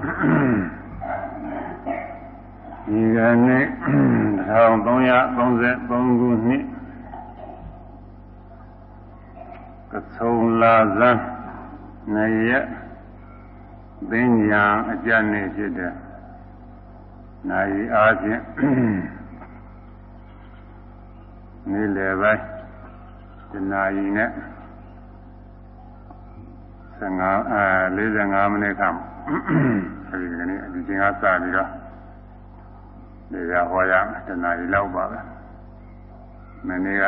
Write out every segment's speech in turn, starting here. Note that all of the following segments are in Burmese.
ဒီကနေ့1333ခုနှစ်ကဆုံလာဇန်နှစ်ရက်ပင်ညာအကြနေဖြစ်တဲ့နိုင်အားဖြင့်နေ့လယ်ပိုင်းဒီနာရီနဲ့15အဲ45မိနစ်ခန့် အဲဒီကနေ့ဒီချိန်ကစပြီးတော့နေရာဟောရတနာရီလောက်ပါပဲမနေ့က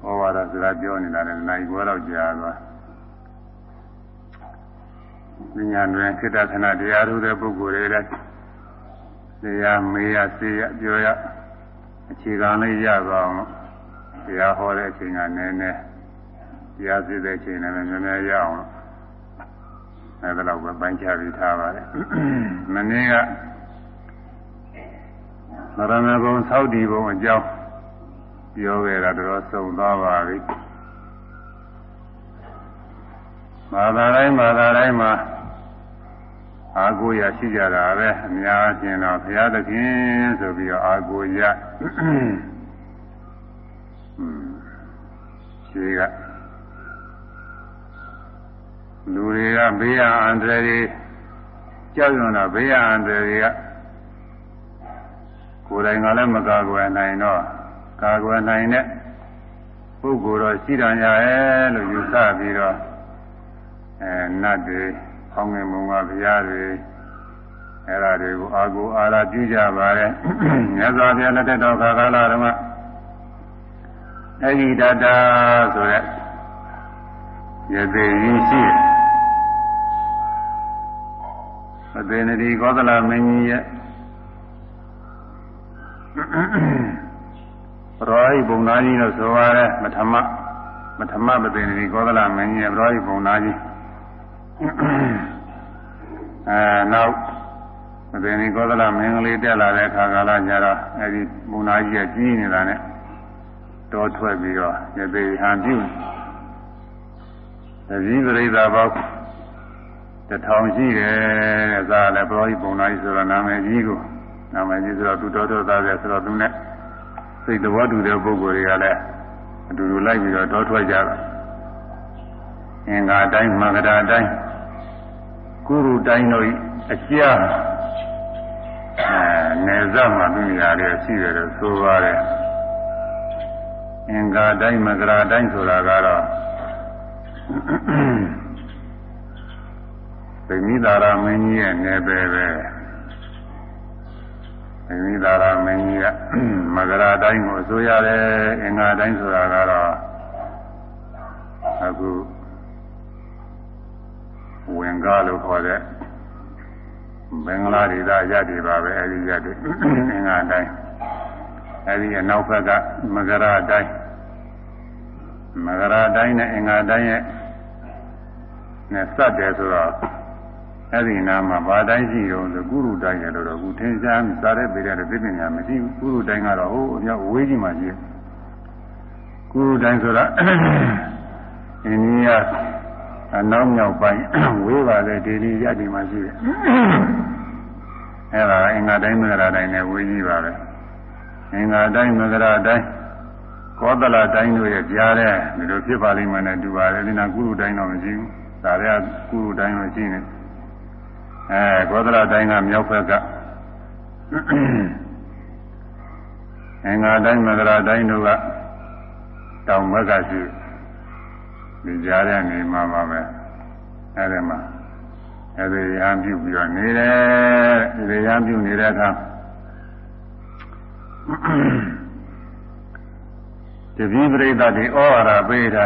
ဟောဝါဒစကားပြောနေတာလည်းနိုင်ခွဲတော့ကြာသွားပညာတွင်ခိတ္တခဏတရားထုတဲ့ပုဂ္ဂိုလ်တွေလည်းတရားမေးရစေရပြောရအခြေခံလေးရသွားအောင်တရားဟောတဲ့အချိန်ကနည်းနည်းတရားစစ်တဲ့အချိန်လည်းနည်းနည်းရအောင် အဲဒါတော့ပဲပိုင်းခြားပြီးထားပါတယ်မနေ့ကမရဏဂုံသောက်တီဘုံအကြောင်းပြောခဲ့တာတော့စုံသွားပါပြီဘာသာတိုင်းဘာသာတိုင်းမှာအာကိုရရှိကြတာပဲအများအပြားတော့ဘုရားသခင်ဆိုပြီးတော့အာကိုရရှိက လူတွေကဘေးရန်အန္တရာယ်တွေကြောက်ရွံ့တာဘေးရန်အန္တရာယ်တွေကကိုယ်တိုင်ကလည်းမကာကွယ်နိုင်တော့ကာကွယ်နိုင်တဲ့ပုဂ္ဂိုလ်တော်ရှိတော်ညာရဲ့လို့ယူဆပြီးတော့အဲနတ်တွေအောင်းငယ်မုံကဘုရားတွေအဲ့ဒါတွေကိုအာကိုအာရပြုကြပါတယ်မြတ်စွာဘုရားလက်ထက်တော်ခါကာလတုန်းကအဲ့ဒီတတာဆိုရက်ရသေးရင်းရှိ အသေးနဒီကောသလမင်းကြီးရဲ့ရောဟိဘုံသားကြီးလို့ဆိုရတယ်မထမမထမပသေနီကောသလမင်းကြီးရဲ့ရောဟိဘုံသားကြီးအဲနောက်ပသေနီကောသလမင်းကလေးတက်လာတဲ့အခါကာလကျတော့အဲဒီဘုံသားကြီးကကြီးနေတာနဲ့တောထွက်ပြီးတော့ရသေးဟန်ပြုတစည်းပရိသဘော က်တထောင်ရှိတယ်တဲ့ဒါလည်းဘရောဟိဘုံသားကြီးဆိုတော့နာမည်ကြီးကိုနာမည်ကြီးဆိုတော့သူတော်တော်သားပဲဆိုတော့သူနဲ့စိတ်တော်တူတဲ့ပုဂ္ဂိုလ်တွေကလည်းအတူတူလိုက်ပြီးတော့တောထွက်ကြတာအင်္ဂါတိုင်းမဂ္ဂရာတိုင်းကုရုတိုင်းတို့အကျအဲနယ်စပ်မှာသူနေရာတွေရှိတယ်လို့ဆိုပါတယ်အင်္ဂါတိုင်းမဂ္ဂရာတိုင်းဆိုတာကတော့ဗိ မိသာရမင်းကြီးရဲ့နယ်ပယ်ပဲမိမိသာရမင်းကြီးကမဂရာတိုင်းကိုအစိုးရတယ်အင်္ဂါတိုင်းဆိုတာကတော့အခုဝင်ကားလို့ခေါ်တဲ့ဘင်္ဂလားဒေသရတ္တိပါပဲအဲဒီရတ္တိအင်္ဂါတိုင်းအဲဒီအနောက်ဘက်ကမဂရာတိုင်းမဂရာတိုင်းနဲ့အင်္ဂါတိုင်းရဲ့နဲ့စက်တယ်ဆိုတော့ အဲ့ဒီနာမှာဘာတိုင်းရှိတော့ဆိုကုရုတိုင်းရလို့တော့ခုထင်ရှားစာရဲပေတဲ့သိပညာမရှိဘူးကုရုတိုင်းကတော့ဟိုအမြောက်ဝေးကြီးမှရှိတယ်ကုရုတိုင်းဆိုတာအိန္ဒိယအနောက်မြောက်ပိုင်းဝေးပါတဲ့ဒေလီရတ္တိမှရှိတယ်အဲ့ဒါအင်္ဂါတိုင်းမဂရာတိုင်းနဲ့ဝေးကြီးပါပဲအင်္ဂါတိုင်းမဂရာတိုင်းကောသလတိုင်းတို့ရဲ့ကြားတဲ့ဒီလိုဖြစ်ပါလိမ့်မယ်နဲ့တူပါတယ်ဒီနာကုရုတိုင်းတော့မရှိဘူးဒါလည်းကုရုတိုင်းတော့ရှိနေတယ် အဲကောသလတိုင်းကမြောက်ဘက်ကအင်္ဂါတိုင်းမဂရာတိုင်းတို့ကတောင်ဘက်ကရှိဒီကြားတဲ့နေမှာပါပဲအဲဒီမှာအဲဒီရဟန်းပြုပြီးတော့နေတယ်ဒီရဟန်းပြုနေတဲ့အခါတပည့်ပရိသတ်တွေဩဝါဒပေးတာ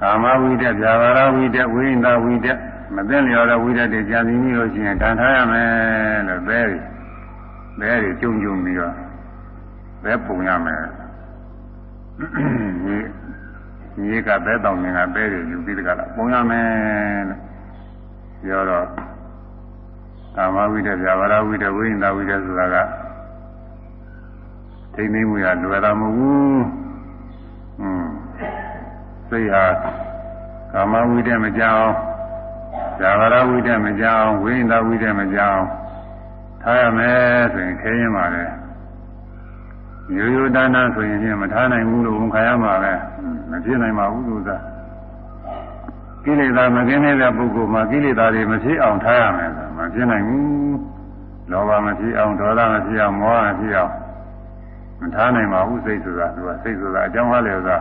ကာမဝိတ္တဗျာပါရဝိတ္တဝိညာဝိတ္တ မသိလျော်တဲ့ဝိရတဲ့ကြာစီမိလို့ရှိရင်တန်ထားရမယ်လို့ဘဲတွေဘဲတွေကျုံကျုံပြီးတော့ဘဲပုံရမယ်ဒီမြေကဘဲတောင်ငင်ကဘဲတွေယူပြီးတကလားပုံရမယ်လို့ပြောတော့ကာမဝိတ္တဗျာပါရဝိတ္တဝိညာဝိတ္တဆိုတာကထိမ့်သိမ့်မှုရလွယ်တာမဟုတ်ဘူးอืมစိတ်ဟာကာမဝိတ္တမကြောက် ဇာဝရဝိတ္တမကြောင်ဝိညာဝိတ္တမကြောင်ထားရမယ်ဆိုရင်ခဲရင်ပါလေရိုးရိုးတန်းတန်းဆိုရင်ချင်းမထားနိုင်ဘူးလို့ဝန်ခံရမှာပဲမဖြစ်နိုင်ပါဘူးသူကကိလေသာမကင်းတဲ့ပုဂ္ဂိုလ်မှာကိလေသာတွေမဖြစ်အောင်ထားရမယ်ဆိုမဖြစ်နိုင်ဘူးလောဘမဖြစ်အောင်ဒေါသမဖြစ်အောင်မောဟမဖြစ်အောင်မထားနိုင်ပါဘူးစိတ်ဆိုတာသူကစိတ်ဆိုတာအကြောင်းအားလျော်စွာ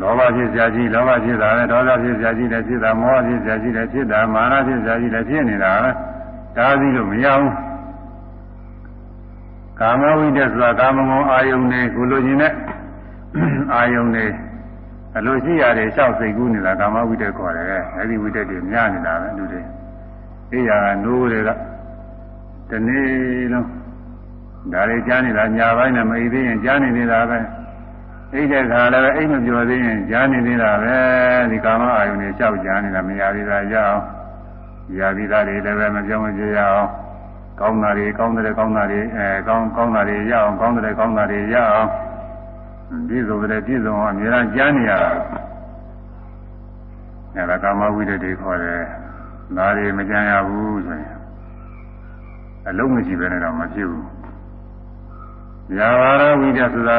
လောဘဖြစ်စရာကြီးလောဘဖြစ်တာလည်းဒေါသဖြစ်စရာကြီးလည်းဖြစ်တာမောဟဖြစ်စရာကြီးလည်းဖြစ်တာမာနဖြစ်စရာကြီးလည်းဖြစ်နေတာပဲဒါသိလို့မရဘူးကာမဝိတ္တဆိုတာကာမဂုဏ်အာယုန်တွေကိုလိုချင်တဲ့အာယုန်တွေအလိုရှိရတယ်လျှောက်စိတ်ကူးနေတာကာမဝိတ္တခေါ်တယ်အဲဒီဝိတ္တတွေများနေတာပဲလူတွေအေးရကနိုးတွေကဒီနေ့လုံးဒါတွေကြားနေတာညာပိုင်းနဲ့မအိသေးရင်ကြားနေနေတာပဲ အိတ်တဲ့ခါလည်းပဲအိတ်မပြောသေးရင်ကြားနေနေတာပဲဒီကာမအာယုန်တွေလျှောက်ကြားနေတာမရသေးတာရအောင်ရပြီးသားတွေလည်းပဲမပြောင်းမကြရအောင်ကောင်းတာတွေကောင်းတယ်ကောင်းတာတွေအဲကောင်းကောင်းတာတွေရအောင်ကောင်းတယ်ကောင်းတာတွေရအောင်ပြည့်စုံတယ်ပြည့်စုံအောင်အများအားကြားနေရတာအဲဒါကာမဝိတ္တတွေခေါ်တယ်ဒါတွေမကြမ်းရဘူးဆိုရင်အလုံးမရှိပဲနဲ့တော့မဖြစ်ဘူး။ညာဝရဝိတ္တဆိုတာ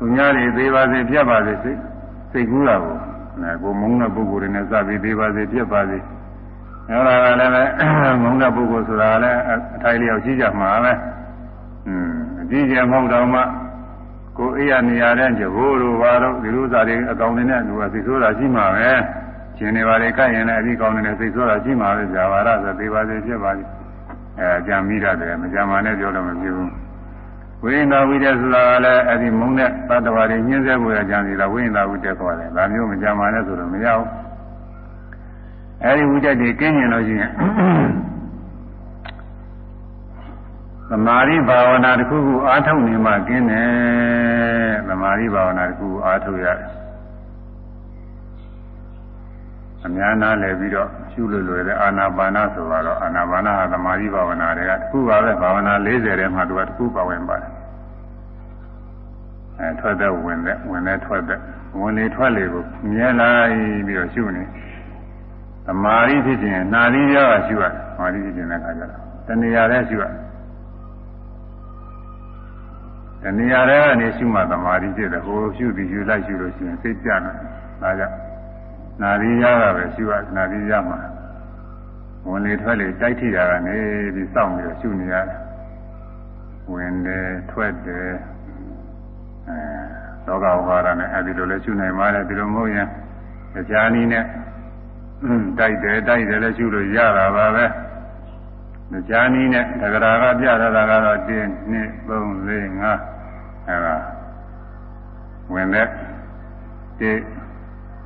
သူများတွေသေးပါစေပြတ်ပါစေစိတ်စိတ်ကူးတာကိုအဲကိုမုန်းတဲ့ပုဂ္ဂိုလ်တွေနဲ့စပြီးသေးပါစေပြတ်ပါစေ။အဲ့ဒါကလည်းပဲမုန်းတဲ့ပုဂ္ဂိုလ်ဆိုတာလည်းအထိုင်လျောက်ရှိကြမှာပဲอืมအကြည့်ကျမဟုတ်တော့မှကိုအိယာနေရာတဲ့ကြဘိုးတို့ဘာတို့ဒီလိုစားတွေအကောင်တွေနဲ့သူကသိဆိုးတာရှိမှာပဲရှင်နေပါလေကြိုက်ရင်လည်းအဒီကောင်တွေနဲ့သိဆိုးတာရှိမှာပဲဇာဝရဆိုသေးပါစေဖြစ်ပါလိအဲကြံမိရတယ်မကြံပါနဲ့ပြောလို့မဖြစ်ဘူး ဝိညာဝိတ္တဆိုတာကလည်းအဲ့ဒီမုန်းတဲ့သတ္တဝါတွေညှင်းဆဲဖို့ရကြံစီတာဝိညာဝိတ္တခေါ်တယ်ဒါမျိုးမကြံပါနဲ့ဆိုတော့မရဘူးအဲဒီဝိတ္တတွေကင်းကျင်လို့ရှိရင်သမာဓိဘာဝနာတစ်ခုခုအားထုတ်နေမှကင်းတယ်သမာဓိဘာဝနာတစ်ခုခုအားထုတ်ရတယ် အများနာလဲပြီးတော့ရှုလို့လွယ်တဲ့အာနာပါနာဆိုတော့အာနာပါနာဟာသမာဓိဘာဝနာတွေကတစ်ခုပါပဲဘာဝနာ40ထဲမှာသူကတစ်ခုပါဝင်ပါတယ်အဲထွက်တဲ့ဝင်တဲ့ဝင်တဲ့ထွက်တဲ့ဝင်လေထွက်လေကိုမြဲလိုက်ပြီးတော့ရှုနေတယ်သမာဓိဖြစ်ခြင်းနာသီးရောရှုရသမာဓိဖြစ်ခြင်းတဲ့အခါကျတော့တဏှာလည်းရှုရတဏှာလည်းကနေရှုမှသမာဓိဖြစ်တယ်ဟိုရှုပြီးရှုလိုက်ရှုလို့ရှိရင်စိတ်ပြတယ်ဒါကြောင့် နာသီးရောကပဲရှုရနာသီးရမှာဝင်လေထွက်လေတိုက်ထိတာကနေပြီးစောင့်ပြီးတော့ရှုနေရတယ်ဝင်တယ်ထွက်တယ်အဲသောကဝါဒနဲ့အဲဒီလိုလဲရှုနိုင်ပါလေဒီလိုမဟုတ်ရင်ကြာနည်းနဲ့တိုက်တယ်တိုက်တယ်လည်းရှုလို့ရတာပါပဲ။ကြာနည်းနဲ့သဂရာကပြရတာကတော့1 2 3 4 5အဲဒါဝင်တဲ့1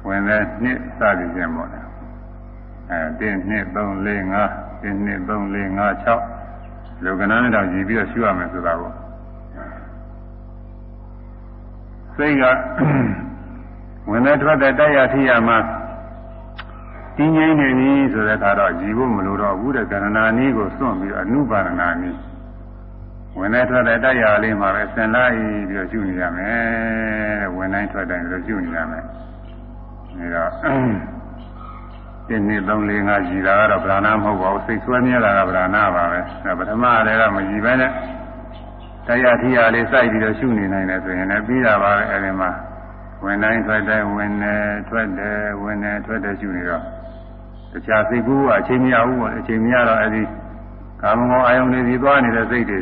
ဝင်တဲ့2စသည်ဖြင့်ပေါ့လေ။အဲ1 2 3 4 5 1 2 3 4 5 6လောကနာနဲ့တော့ကြည့်ပြီးတော့ရှုရမယ်ဆိုတာကိုစိတ်ကဝင်တဲ့ထွက်တဲ့တိုက်ရထိရမှာတင်းငိမ့်နေပြီဆိုတဲ့အခါတော့ကြည်ဖို့မလိုတော့ဘူးတဲ့ကရဏာနည်းကိုစွန့်ပြီးအနုပါဒနာနည်းဝင်နေထွက်တဲ့တရားလေးမှာပဲဆင်လိုက်ပြီးတော့ရှုနေရမယ်ဝင်တိုင်းထွက်တိုင်းပြီးတော့ရှုနေရမယ် ဒါတော့ဒီနေ့3 4 5ကြီးတာကတော့ဗราဏမဟုတ်ပါဘူးစိတ်ဆွဲမြဲတာကဗราဏပါပဲပထမတည်းကမကြီးပဲနဲ့တရားထီယာလေးစိုက်ပြီးတော့ရှုနေနိုင်တယ်ဆိုရင်လည်းပြီးတာပါပဲအဲဒီမှာဝင်တိုင်းထွက်တိုင်းဝင်နေထွက်တယ်ဝင်နေထွက်တယ်ရှုနေတော့တခြားစိတ်ကူးကအချိန်မရဘူးပေါ့အချိန်မရတော့အဲဒီကာမဂုဏ်အာယုန်တွေစီသွားနေတဲ့စိတ်တွေ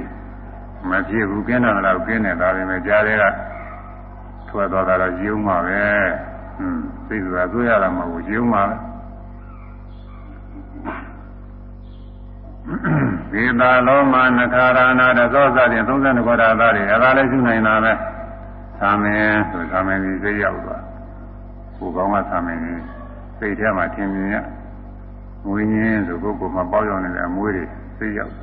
မဖြစ်ဘူးကင်းတယ်လားကင်းတယ်ဒါပေမဲ့ကြားတဲ့ကထွက်သွားတာတော့ရုံမှာပဲ ဟွန်းစိတ်ဆိုတာသွေးရတာမဟုတ်ဘူးရုံမှာပဲဒေတာလောမနခာရဏတသောသဖြင့်32ခေါ်တာသားတွေအဲဒါလည်းရှိနိုင်တာပဲသာမင်ဆိုသာမင်ကြီးစိတ်ရောက်သွားကိုယ်ကောင်းကသာမင်ကြီးစိတ်ထဲမှာထင်မြင်ရမွေးငင်းဆိုကိုယ်ကိုယ်မှာပေါက်ရောက်နေတဲ့အမွေးတွေသိရောက်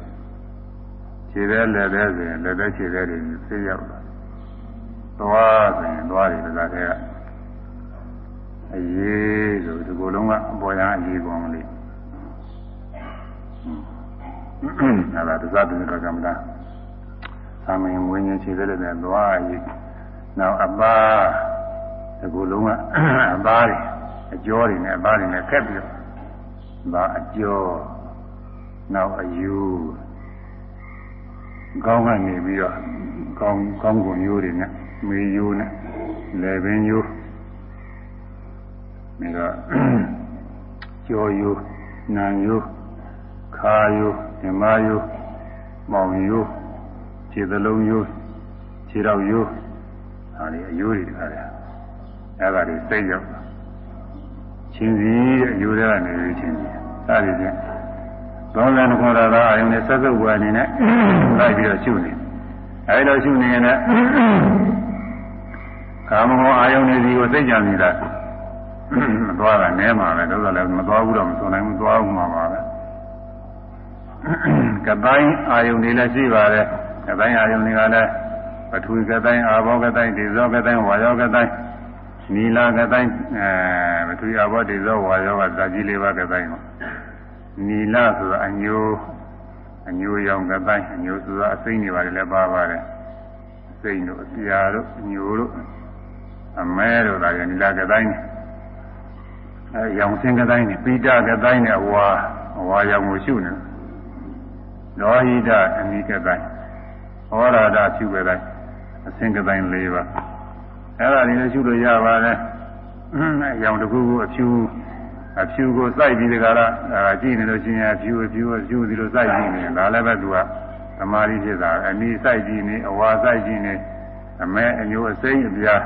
ခြေသေးလက်သေးဆိုရင်လက်သေးခြေသေးတွေသိရောက်တာသွားဆိုရင်သွားတယ်ဒါတည်းက အရေးဆိုဒီကိုယ်လုံးကအပေါ်ရအရေးကုန်လေးအဲ့ဒါသစ္စာတူတော်ကမ္မတာသာမင်ဝိညာဉ်ခြေသေးလက်နဲ့သွားအရေးနောက်အပါဒီကိုယ်လုံးကအပါတွေအကျော်တွေနဲ့အပါတွေနဲ့ခက်ပြီးတော့ဒါအကျော်နောက်အယူကောင်းကနေပြီးတော့ကောင်းကောင်းကုန်ရိုးတွေနဲ့မေယိုးနဲ့လေပင်ယိုး ပြီးတော့ကျော်ယိုးနံယိုးခါယိုးဓမ္မယိုးမောင်ယိုးခြေသလုံးယိုးခြေတော့ယိုးဟာဒီအယိုးတွေတခါလဲအဲ့ဒါတွေစိတ်ရောက်ချင်းစီအယိုးတွေကနေပြီးချင်းစီစသည်ဖြင့်သောဇန်ခေါ်တာကအယုံနဲ့ဆက်စုပ်ဝယ်အနေနဲ့လိုက်ပြီးတော့ရှုနေအဲဒီလိုရှုနေရင်လည်းကာမဂုဏ်အာယုန်တွေစီကိုသိကြနေတာ မသွားတာနဲမှာပဲတော့လည်းမသွားဘူးတော့မဆုံးနိုင်ဘူးသွားဦးမှာပါပဲကတိုင်းအာယုန်တွေလည်းရှိပါတယ်ကတိုင်းအာယုန်တွေကလည်းပထဝီကတိုင်းအာဘောကတိုင်းဒေဇောကတိုင်းဝါယောကတိုင်းနီလာကတိုင်းအဲပထဝီအာဘောဒေဇောဝါယောကဇာကြီးလေးပါးကတိုင်းကိုနီလာဆိုတာအညိုအညိုရောင်ကတိုင်းအညိုဆိုတာအစိမ့်တွေပါတယ်လည်းပါပါတယ်အစိမ့်တို့အပြာတို့အညိုတို့အမဲတို့ဒါကနီလာကတိုင်း အဲရောင်စင်ကတိုင်းနဲ့ပိဋကတိုင်းနဲ့ဝါဝါရောင်ကိုရှုနေလောဟိတအနိကတိုင်းဟောရာဒဖြူကတိုင်းအစင်ကတိုင်း၄ပါးအဲ့ဒါတွေလည်းရှုလို့ရပါတယ်အရောင်တစ်ခုခုအဖြူအဖြူကိုစိုက်ပြီးဒီကရအာကြည့်နေလို့ရှိရင်အဖြူအဖြူအဖြူဒီလိုစိုက်ကြည့်နေဒါလည်းပဲသူကသမာဓိဖြစ်တာအနီးစိုက်ကြည့်နေအဝါစိုက်ကြည့်နေအမဲအညိုအစိမ့်အပြား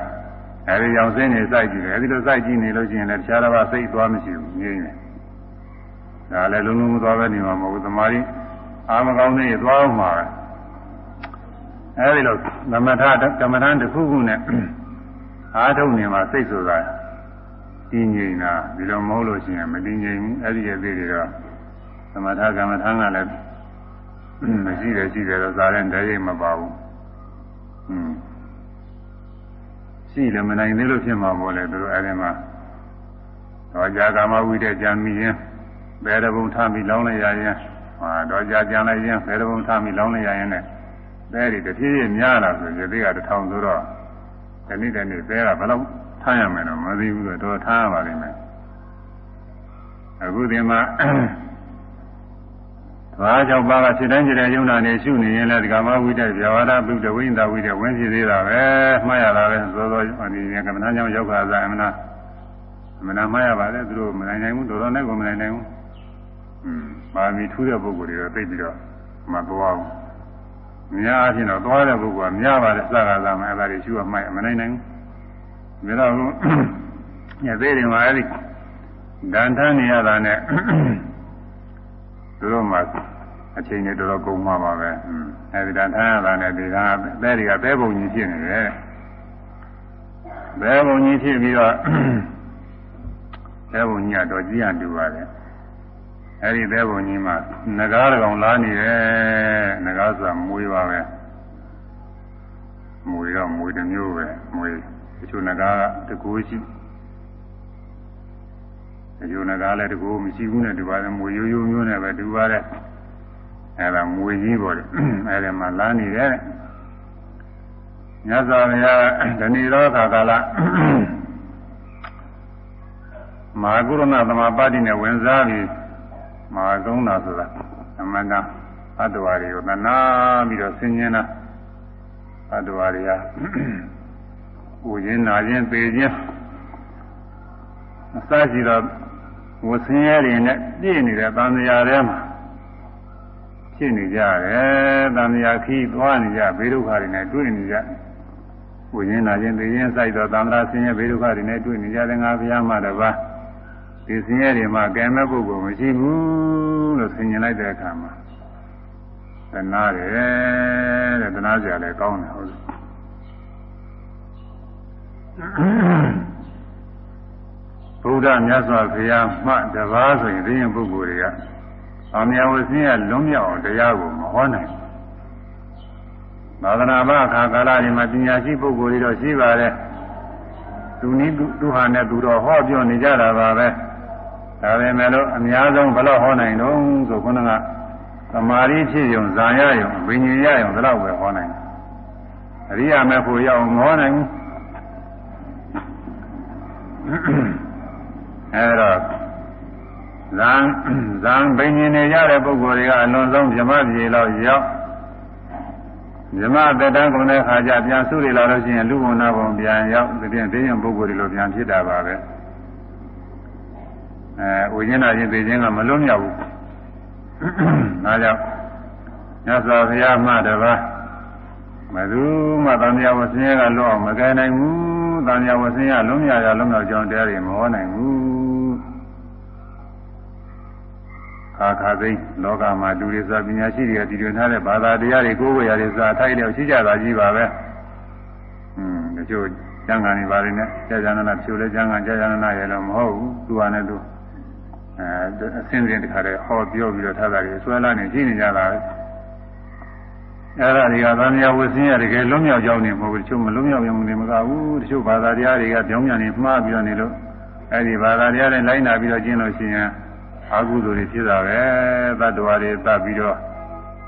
အဲဒီရောင်စင်းနေစိုက်ကြည့်တယ်အဲဒီလိုစိုက်ကြည့်နေလို့ရှိရင်လည်းတခြားတစ်ပါးစိတ်သွားမရှိဘူးငြိမ့်တယ်ဒါလည်းလုံးလုံးမသွားပဲနေမှာမဟုတ်ဘူးသမာဓိအာမကောင်းသေးသွားအောင်မှာပဲအဲဒီလိုသမထကမ္မဋ္ဌာန်းတစ်ခုခုနဲ့အားထုတ်နေမှာစိတ်ဆိုတာတည်ငြိမ်တာဒီလိုမဟုတ်လို့ရှိရင်မတည်ငြိမ်ဘူးအဲ့ဒီရဲ့သေးတွေတော့သမထကမ္မထမ်းကလည်းမရှိတယ်ရှိတယ်တော့ဇာတဲ့တည်းရိပ်မပါဘူး။อืม ရှိလည်းမနိုင်သေးလို့ဖြစ်မှာပေါ့လေသူတို့အဲ့ဒီမှာတော့ကြာကာမဝိတဲ့ကြံမိရင်ဘယ်တဘုံထားပြီးလောင်းလိုက်ရရင်ဟာတော့ကြာကြံလိုက်ရင်ဘယ်တဘုံထားပြီးလောင်းလိုက်ရရင်လည်းဘဲဒီတဖြည်းဖြည်းများလာဆိုရင်ဒီကတထောင်ဆိုတော့ဒီနေ့တည်းနေ့ဘဲကဘယ်လောက်ထားရမယ်တော့မသိဘူးတော့ထားရပါလိမ့်မယ်အခုဒီမှာ ဘာကြောင့်ပါကစိတ်တိုင်းကြတဲ့ယုံနာနေရှုနေရင်လည်းဒီကမဝိတ္တဗျာဝါဒဗုဒ္ဓဝိညာဝိတ္တဝင်စီသေးတာပဲမှားရတာပဲသောသောဒီကမ္မနာကြောင့်ရောက်ခါစားအမနာအမနာမှားရပါတယ်သူတို့မနိုင်နိုင်ဘူးတော်တော်နဲ့ကိုမနိုင်နိုင်ဘူးอืมပါမီထူးတဲ့ပုဂ္ဂိုလ်တွေတော့သိပြီးတော့မသွားဘူးများအချင်းတော့သွားတဲ့ပုဂ္ဂိုလ်ကများပါတယ်စကားစားမှအဲ့ဒါတွေရှုရမှမနိုင်နိုင်ဘူးဒါတော့ညသေးတယ်မှာအဲ့ဒီဒန်ထမ်းနေရတာနဲ့ သူတို့မှအချိန်နဲ့တော်တော်ကုန်မှာပါပဲ။အဲဒီတန်ထမ်းရတာနဲ့ဒီကသဲတွေကသဲပုံကြီးဖြစ်နေတယ်။သဲပုံကြီးဖြစ်ပြီးတော့သဲပုံကြီးကတော့ကြည်ရတူပါတယ်။အဲဒီသဲပုံကြီးမှာငကားတကောင်လားနေတယ်။ငကားဆိုတာမွေးပါပဲ။မွေတော့မွေတစ်မျိုးပဲ။မွေတချို့ငကားကတကူရှိ တချို့ငကားလည်းတကူမရှိဘူးနဲ့တူပါတယ်မွေရိုးရိုးမျိုးနဲ့ပဲတူပါတယ်။အဲ့ဒါမွေကြီးပေါ်တယ်အဲ့ဒီမှာလမ်းနေတယ်မြတ်စွာဘုရားဓဏီရောခါကာလမဟာကုရဏသမာပတိနဲ့ဝင်စားပြီးမဟာကုန်းတာဆိုတာအမှန်တန်အတ္တဝါတွေကိုသနာပြီးတော့ဆင်ញင်တာအတ္တဝါတွေကကိုရင်းနာခြင်းပေခြင်း အစရှိတော့ဝဆင်းရဲတွေနဲ့ပြည့်နေတဲ့သံဃာထဲမှာဖြစ်နေကြတယ်။တန်မြာခီးသွားနေကြဘေးဒုက္ခတွေနဲ့တွေ့နေကြ။ဝိညာဉ်နာခြင်းသိရင်စိုက်တော့သံဃာဆင်းရဲဘေးဒုက္ခတွေနဲ့တွေ့နေကြတယ်ငါဘုရားမှတပါးဒီဆင်းရဲတွေမှာကံမဲ့ပုဂ္ဂိုလ်မရှိဘူးလို့ဆင်ញင်လိုက်တဲ့အခါမှာသနာတယ်တဲ့သနာကြလည်းကောင်းတယ်ဟုတ် ဘုရားမြတ်စွာဘုရားမှတပါးဆိုရင်သိရင်ပုဂ္ဂိုလ်တွေက။အာမြဝဆင်းရဲလွန်မြောက်အောင်တရားကိုမဟောနိုင်ဘူး။သာသနာ့ဘာခါကာလဒီမှာပညာရှိပုဂ္ဂိုလ်တွေတော့ရှိပါတယ်။သူနည်းသူဟာနဲ့သူတော့ဟောပြောနေကြတာပါပဲ။ဒါပေမဲ့လို့အများဆုံးဘယ်တော့ဟောနိုင်တော့ဆိုခုနကသမာဓိဖြစ်ရုံဇာရရုံဝိညာဉ်ရရုံဒါတော့ပဲဟောနိုင်တယ်။အရိယာမေဖို့ရအောင်မဟောနိုင်ဘူး။ အဲဒါဇံဇံဘိညာဉ်တွေရတဲ့ပုဂ္ဂိုလ်တွေကအလွန်ဆုံးဗြဟ္မပြေလောက်ရောက်ဗြဟ္မသက်တမ်းကုန်တဲ့ခါကျပြန်စုတွေလာလို့ရှိရင်လူဘုံနာဘုံပြန်ရောက်ဒီပြင်သိရင်ပုဂ္ဂိုလ်တွေလိုပြန်ဖြစ်တာပါပဲအဲဝိညာဉ်နာချင်းသိခြင်းကမလွတ်မြောက်ဘူး။ဒါကြောင့်မြတ်စွာဘုရားမှတပါးမသူမှတန်မြာဝဆင်းရဲကလွတ်အောင်မကယ်နိုင်ဘူး။တန်မြာဝဆင်းရဲလုံးမြရလုံးမြောက်ကြောင်းတရားတွေမဟောနိုင်ဘူး။ ခါခါသိလောကမှာလူတွေစာပညာရှိတွေကတည်တွင်ထားတဲ့ဘာသာတရားတွေကိုယ်ဝေရတွေစာထိုက်တယ်ရှိကြတာကြီးပါပဲ။อืมတချို့ကျမ်းဂန်တွေပါနေနဲ့ကြာကြာနာနာဖြိုလဲကျမ်းဂန်ကြာကြာနာနာရဲ့တော့မဟုတ်ဘူး။သူကလည်းသူအဲအစင်းစင်းတခါတည်းဟောပြောပြီးတော့ထားတာတွေဆွဲလာနေရှိနေကြတာပဲအဲ့ဒါတွေကသံဃာဝဆင်းရတကယ်လွံ့မြောက်ကြောင်းနေမဟုတ်ဘူးတချို့မလွံ့မြောက်ရင်မကဘူးတချို့ဘာသာတရားတွေကပြောင်းပြန်နေမှားပြီးတော့နေလို့အဲ့ဒီဘာသာတရားတွေလိုက်နာပြီးတော့ကျင့်လို့ရှိရင် အာဟုသူတွေဖြစ်တာပဲသတ္တဝါတွေသတ်ပြီးတော့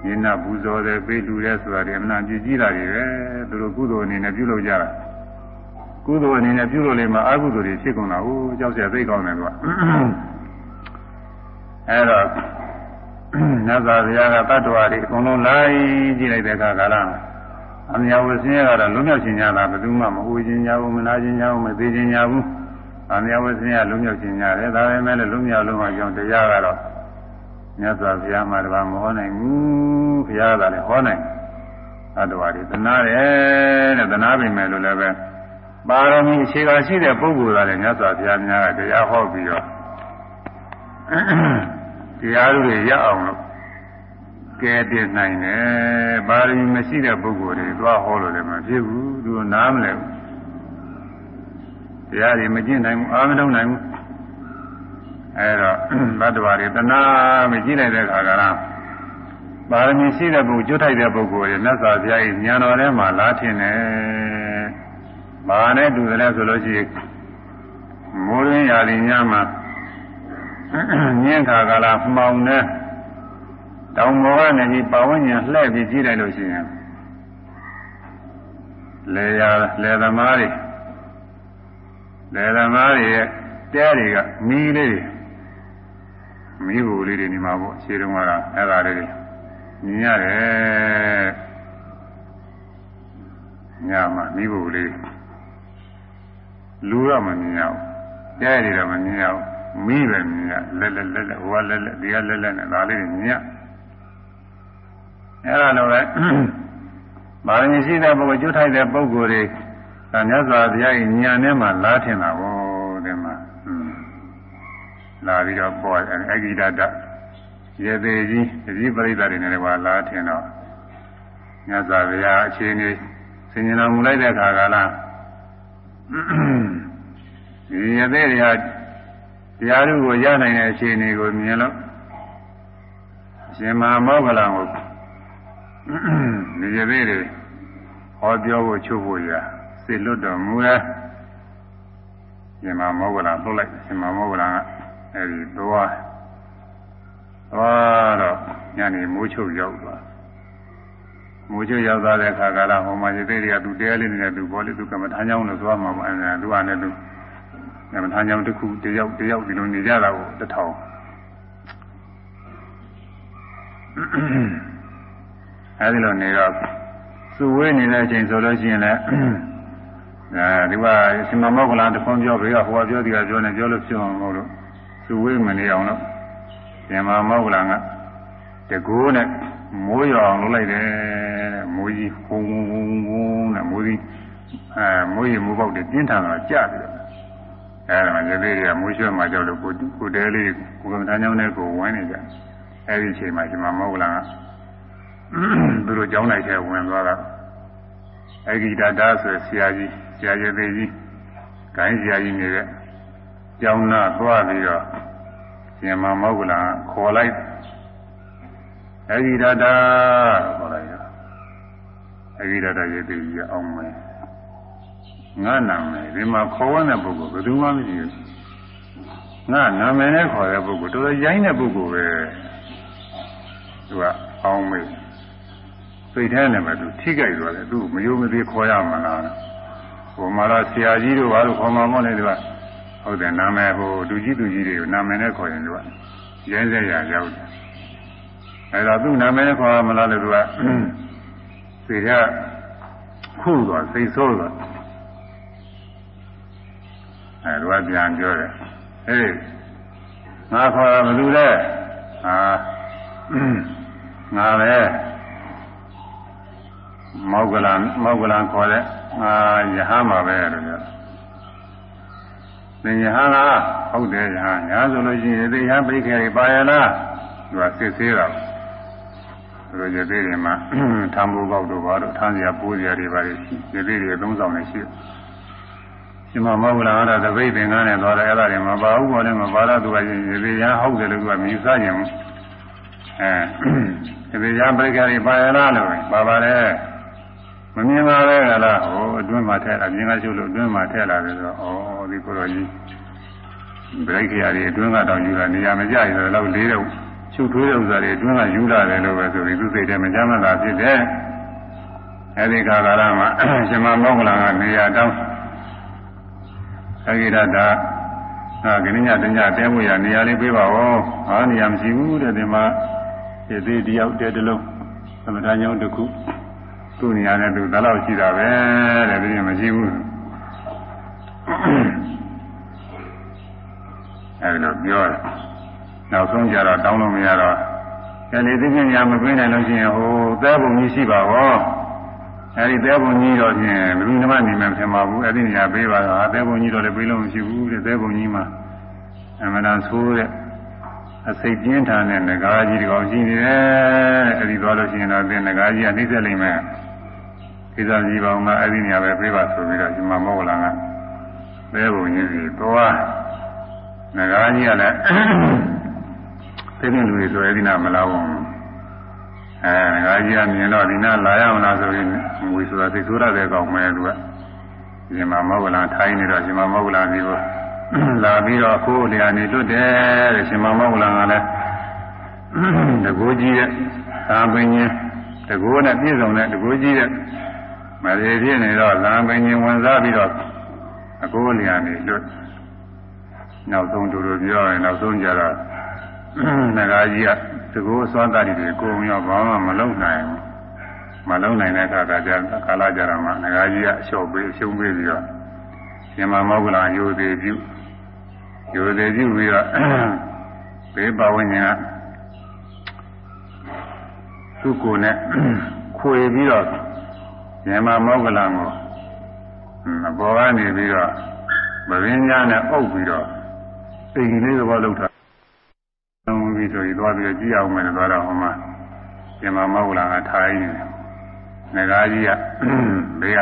ဉာဏ်ဘူးဇော်တယ်ပေးလူတယ်ဆိုတာတွေအမှန်ကြည့်ကြည့်တာတွေပဲသူတို့ကုသိုလ်အနေနဲ့ပြုလုပ်ကြတာကုသိုလ်အနေနဲ့ပြုလို့လေမှအာဟုသူတွေဖြစ်ကုန်တာဟုတ်ကြောက်เสียသိကောင်းတယ်ကွာအဲတော့နတ်သာဘုရားကတတ္တဝါတွေအကုန်လုံးလိုက်ကြည့်လိုက်တဲ့အခါကာလအမြဝဆင်းရဲကတော့လွံ့မြောက်ခြင်းညာတာဘယ်သူမှမဟူခြင်းညာဘူးမနာခြင်းညာဘူးမသေးခြင်းညာဘူး အမြဝဆင်းရဲလွံ့မြောက်ခြင်းညာတယ်ဒါပေမဲ့လည်းလွံ့မြောက်လို့မှကြောင့်တရားကတော့မြတ်စွာဘုရားမှာတပါမဟောနိုင်ဘူးဘုရားကလည်းဟောနိုင်တတ္တဝါတွေသနာတယ်တဲ့သနာပေမဲ့လို့လည်းပဲပါရမီအခြေခံရှိတဲ့ပုဂ္ဂိုလ်ကလည်းမြတ်စွာဘုရားများကတရားဟောပြီးတော့တရားတွေရအောင်လို့ကဲတည်နိုင်တယ်ပါရမီမရှိတဲ့ပုဂ္ဂိုလ်တွေသွားဟောလို့လည်းမဖြစ်ဘူးသူနားမလဲဘူး တရားတွေမကျင့်နိုင်ဘူးအာမထုတ်နိုင်ဘူးအဲတော့ဘတ်တော်တွေတဏှာမကြည့်လိုက်တဲ့အခါကလားပါရမီရှိတဲ့ပုဂ္ဂိုလ်ကျွတ်ထိုက်တဲ့ပုဂ္ဂိုလ်တွေမြတ်စွာဘုရားရဲ့ဉာဏ်တော်ထဲမှာလားထင်တယ်။ဘာနဲ့တူတယ်လဲဆိုလို့ရှိရင်မိုးရင်းရာသီညမှာညင်ခါကလာမှောင်နေတောင်ပေါ်ကနေပြီးပဝန်းကျင်လှည့်ပြီးကြည့်လိုက်လို့ရှိရင်လေယာလေသမားတွေ လေသမားတွေရဲ့တဲတွေကမီးလေးတွေမီးဘူလေးတွေနေမှာပေါ့ခြေတုံးကအဲ့ဒါလေးတွေမြင်ရတယ်ညမှာမီးဘူလေးလူတော့မမြင်ရဘူးတဲတွေတော့မမြင်ရဘူးမိပဲမြင်ရလက်လက်လက်လက်ဟိုကလက်လက်ဒီကလက်လက်နဲ့ဒါလေးမြင်ရအဲ့ဒါလိုပဲမာရဏရှိတဲ့ပုဂ္ဂိုလ်ကျွတ်ထိုက်တဲ့ပုဂ္ဂိုလ်တွေ ဒါမြတ်စွာဘုရားရဲ့ဉာဏ်နဲ့မှလားထင်တာဘောတဲ့မှာလာပြီးတော့ပေါ်အဂိဒတရေသေးကြီးတတိပရိသတ်တွေနဲ့လည်းပါလားထင်တော့မြတ်စွာဘုရားအခြေအနေဆင်ញင်တော်မူလိုက်တဲ့အခါကလားဒီရေသေးတွေကတရားဓုကိုရနိုင်တဲ့အခြေအနေကိုမြင်လို့ရှင်မမောဂလံကိုဒီရသေးတွေဟောပြောဖို့ချုပ်ဖို့ရ စေလွတ်တော်မူတယ်ရှင်မမောဂလံလှုပ်လိုက်ရှင်မမောဂလံကအဲဒီသွားသွားတော့ညနေမိုးချုပ်ရောက်သွားမိုးချုပ်ရောက်သွားတဲ့အခါကလာဟောမှာရသေးတွေကသူတဲလေးနဲ့သူဘောလေးသူကမ္မထာကြောင်းလို့သွားမှာမဟုတ်ဘူးသူကလည်းသူကမ္မထာကြောင့်တစ်ခုတယောက်တယောက်ဒီလိုနေကြတာကိုတထောင်အဲဒီလိုနေတော့စုဝေးနေတဲ့အချိန်ဆိုလို့ရှိရင်လည်း အဲဒီကရှင်မမောကလာတခွန်ပြောပြီးတော့ဟိုကပြောဒီကပြောနေပြောလို့ဖြစ်အောင်မဟုတ်လို့စုဝေးမနေအောင်လို့ရှင်မမောကလာကတကူနဲ့မိုးရွာအောင်လုပ်လိုက်တယ်တဲ့မိုးကြီးဟုံဟုံဟုံဟုံနဲ့မိုးကြီးအဲမိုးရီမိုးပေါက်တွေပြင်းထန်တော့ကြပြီးတော့အဲဒါမှရေလေးတွေကမွေးရွှဲမှာကြောက်လို့ကိုကိုတဲလေးကိုကမ္ဘာတန်းကျောင်းနဲ့ကိုဝင်နေကြအဲဒီအချိန်မှာဒီမှာမဟုတ်လားသူတို့ကျောင်းလိုက်ထဲဝင်သွားတာအဂိတတာဆိုဆရာကြီး ဆရာကြီးသေးကြီးဂိုင်းဆရာကြီးနေတဲ့ကျောင်းသားသွားပြီးတော့ရှင်မမောကလာခေါ်လိုက်အဂိတတာခေါ်လိုက်အဂိတတာရေသေးကြီးအောင်မယ်ငါနာမည်ဒီမှာခေါ်ဝတဲ့ပုဂ္ဂိုလ်ဘယ်သူမှမရှိဘူးငါနာမည်နဲ့ခေါ်တဲ့ပုဂ္ဂိုလ်တော်တော်ရိုင်းတဲ့ပုဂ္ဂိုလ်ပဲသူကအောင်းမေးစိတ်ထဲနဲ့မှသူထိကြိုက်သွားတယ်သူမယုံမသေးခေါ်ရမှာလား ဟိုမှာတော့ဆရာကြီးတို့ဘာလို့ခေါ်မှာမဟုတ်လဲသူကဟုတ်တယ်နာမည်ဟိုလူကြီးသူကြီးတွေကိုနာမည်နဲ့ခေါ်ရင်သူကရဲရဲရရောက်တယ်အဲဒါသူ့နာမည်ခေါ်မလားလို့သူကစိတ်ကခုသွားစိတ်ဆိုးသွားအဲသူကပြန်ပြောတယ်ဟေးငါခေါ်တာဘယ်သူလဲဟာငါပဲမောဂလန်မောဂလန်ခေါ်တဲ့ ငါယဟန်ပါပဲလို့ပြောသင်ယဟန်လားဟုတ်တယ်ယဟန်ညာဆိုလို့ရှိရင်ဒီယဟန်ပြိခဲပါရလားသူကစစ်သေးတာသူတို့ရသေးတယ်မှာထမ်းဖို့ကောက်တို့ဘာလို့ထမ်းစရာပိုးစရာတွေပါလေရှိရသေးတွေသုံးဆောင်နေရှိဒီမှာမောဂလန်အဲ့ဒါသပိတ်ပင်ကန်းနဲ့သွားတယ်အဲ့ဒါတွေမပါဘူးဘောလည်းမပါတော့သူကရသေးရန်ဟုတ်တယ်လို့သူကမြည်စားခြင်းအဲဒီရန်ပြိခဲပါရလားလို့ပါပါတယ် မမြင်ပါပဲကလားဟိုအတွင်းမှာထည့်အမြင်ကချုပ်လို့အတွင်းမှာထည့်လာတယ်ဆိုတော့ဩဒီကိုတော်ကြီးဗရိတ်ခရာတွေအတွင်းကတော့ယူတာနေရာမကျရင်တော့လေးတော့ချုပ်ထွေးတဲ့ဥစ္စာတွေအတွင်းကယူလာတယ်လို့ပဲဆိုပြီးသူစိတ်ထဲမကြမ်းမသာဖြစ်တယ်အဲဒီခါကာလမှာရှင်မမောကလန်ကနေရာတောင်းသကိရတာဟာခဏညတညတဲမှုရနေရာလေးပေးပါဦးဟာနေရာမရှိဘူးတဲ့ဒီမှာဒီသေးတယောက်တဲတလုံးသမထညောင်းတစ်ခု သူ့နေရာနဲ့သူဒါတော့ရှိတာပဲတဲ့ဒီမရှိဘူးအဲဒီလိုပြောတယ်နောက်ဆုံးကြတော့တောင်းလို့မရတော့ကလေးသိချင်းညာမပြေးနိုင်လို့ရှိရင်ဟိုသဲပုံကြီးရှိပါဘောအဲဒီသဲပုံကြီးတော့ဖြင့်ဘယ်သူမှနေမှဖြစ်မှာဘူးအဲ့ဒီနေရာပေးပါတော့သဲပုံကြီးတော့လည်းပေးလို့မရှိဘူးတဲ့သဲပုံကြီးမှာအမှန်တန်ဆိုးတဲ့အစိတ်ပြင်းထန်တဲ့ငကားကြီးတကောင်ရှိနေတယ်အဲ့ဒီသွားလို့ရှိရင်တော့သင်ငကားကြီးကနှိမ့်ဆက်လိမ့်မယ် ကိစ္စကြီးပေါင်းကအဲ့ဒီနေရာပဲပြေးပါဆိုပြီးတော့ဒီမှာမောကလာကသဲပုံကြီးစီသွားငကားကြီးကလည်းသိတဲ့လူတွေဆိုအဲ့ဒီနာမလာဘူးအဲငကားကြီးကမြင်တော့ဒီနာလာရအောင်လားဆိုရင်ငွေဆိုတာသိဆိုးရတဲ့ကောင်မဲသူကဒီမှာမောကလာထိုင်းနေတော့ဒီမှာမောကလာပြီးတော့လာပြီးတော့ကိုယ်တရားနေလွတ်တယ်တဲ့ရှင်မမောကလန်ကလည်းတကူကြီးရဲ့သာပင်ချင်းတကူနဲ့ပြည့်စုံတဲ့တကူကြီးရဲ့ မရေဖြစ်နေတော့သာပင်ချင်းဝင်စားပြီးတော့အကိုးလျာနေလွတ်နောက်ဆုံးတူတူပြောရင်နောက်ဆုံးကြတော့ငကားကြီးကတကူအစွမ်းတတ်တွေကိုုံရောဘာမှမလုံနိုင်ဘူးမလုံနိုင်တဲ့အခါကကြာကာလကြာတော့မှငကားကြီးကအလျှော့ပေးအရှုံးပေးပြီးတော့ရှင်မမောကလန်ယူသေးပြုယူသေးပြုပြီးတော့ဘေးပဝိညာဉ်ကသူ့ကိုယ်နဲ့ခွေပြီးတော့ ရှင်မမောကလန်ကိုအပေါ်ကနေပြီးတော့မရင်းညာနဲ့အုပ်ပြီးတော့အိမ်လေးသဘောလောက်တာသုံးပြီးဆိုပြီးသွားပြီးကြည့်အောင်မယ်သွားတော့ဟိုမှာရှင်မမောကလန်ကထိုင်းနေတယ်ငကားကြီးကဘေးက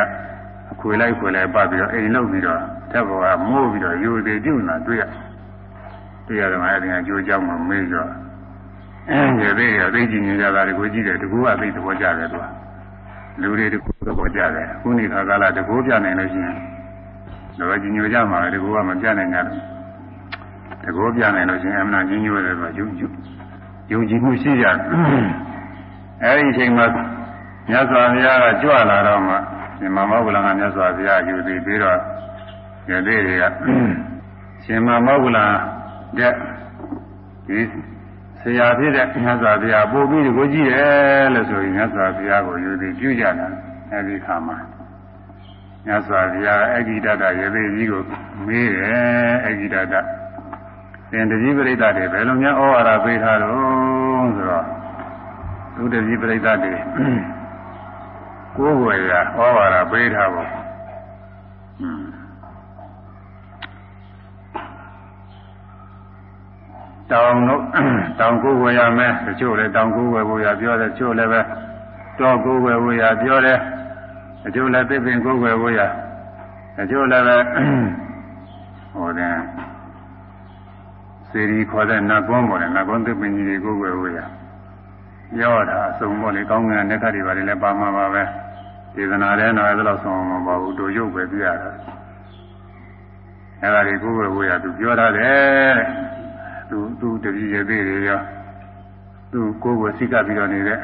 အခွေလိုက်ခွေလိုက်ပတ်ပြီးတော့အိမ်လောက်ပြီးတော့တက်ဘောကမိုးပြီးတော့ယူသေးပြုတ်လာတွေ့ရတွေ့ရတယ်မအဲဒီကကြိုးကြောင်းမှမေးတော့အဲဒီသေးရသိကြည့်နေကြတာကိုကြည့်တယ်တကူကသိသဘောကျတယ်သူက လူတွေတကူသဘောကျတယ်ခုနေခါကာလတကူပြနိုင်လို့ရှိရင်လောကကြီးညိုကြမှာတကူကမပြနိုင်ကြဘူးတကူပြနိုင်လို့ရှိရင်အမှန်ကြီးညိုတယ်ဆိုယုံကြည်ယုံကြည်မှုရှိကြတယ်အဲဒီအချိန်မှာမြတ်စွာဘုရားကကြွလာတော့မှရှင်မမောဂလန်ကမြတ်စွာဘုရားယူပြီးပြီးတော့ယသိတွေကရှင်မမောဂလန်တဲ့ဒီ ဆရာဖြစ်တဲ့မြတ်စွာဘုရားပို့ပြီးကိုကြည့်တယ်လို့ဆိုရင်မြတ်စွာဘုရားကိုယူပြီးပြုကြတာအဲဒီခါမှာမြတ်စွာဘုရားအဂိတတယသိကြီးကိုမေးတယ်အဂိတတသင်တတိပရိသတ်တွေဘယ်လိုများဩဝါဒပေးထားတော့ဆိုတော့သူတတိပရိသတ်တွေကိုယ်ွယ်ရာဩဝါဒပေးထားပါ တောင်တို့တောင်ကိုယ်ွယ်ရမယ်တချို့လည်းတောင်ကိုယ်ွယ်ဖို့ရပြောတယ်တချို့လည်းပဲတောကိုယ်ွယ်ဖို့ရပြောတယ်တချို့လည်းသစ်ပင်ကိုယ်ွယ်ဖို့ရတချို့လည်းပဲဟိုတဲ့စေရီခေါ်တဲ့နတ်ကွန်းပေါ်တယ်နတ်ကွန်းသစ်ပင်ကြီးတွေကိုယ်ွယ်ဖို့ရပြောတာအစုံပေါ်လေကောင်းကင်တဲ့ခါတွေပါလေလည်းပါမှာပါပဲဒေသနာထဲတော့အဲ့လိုဆုံးမှာမပါဘူးတို့ရုပ်ပဲပြရတာအဲ့ဒါတွေကိုယ်ဝေရသူပြောရတယ် သူသူတပည့်ရဲ့သေးတွေရောသူကိုယ်ကိုစိတ်ကပြီးတော့နေတဲ့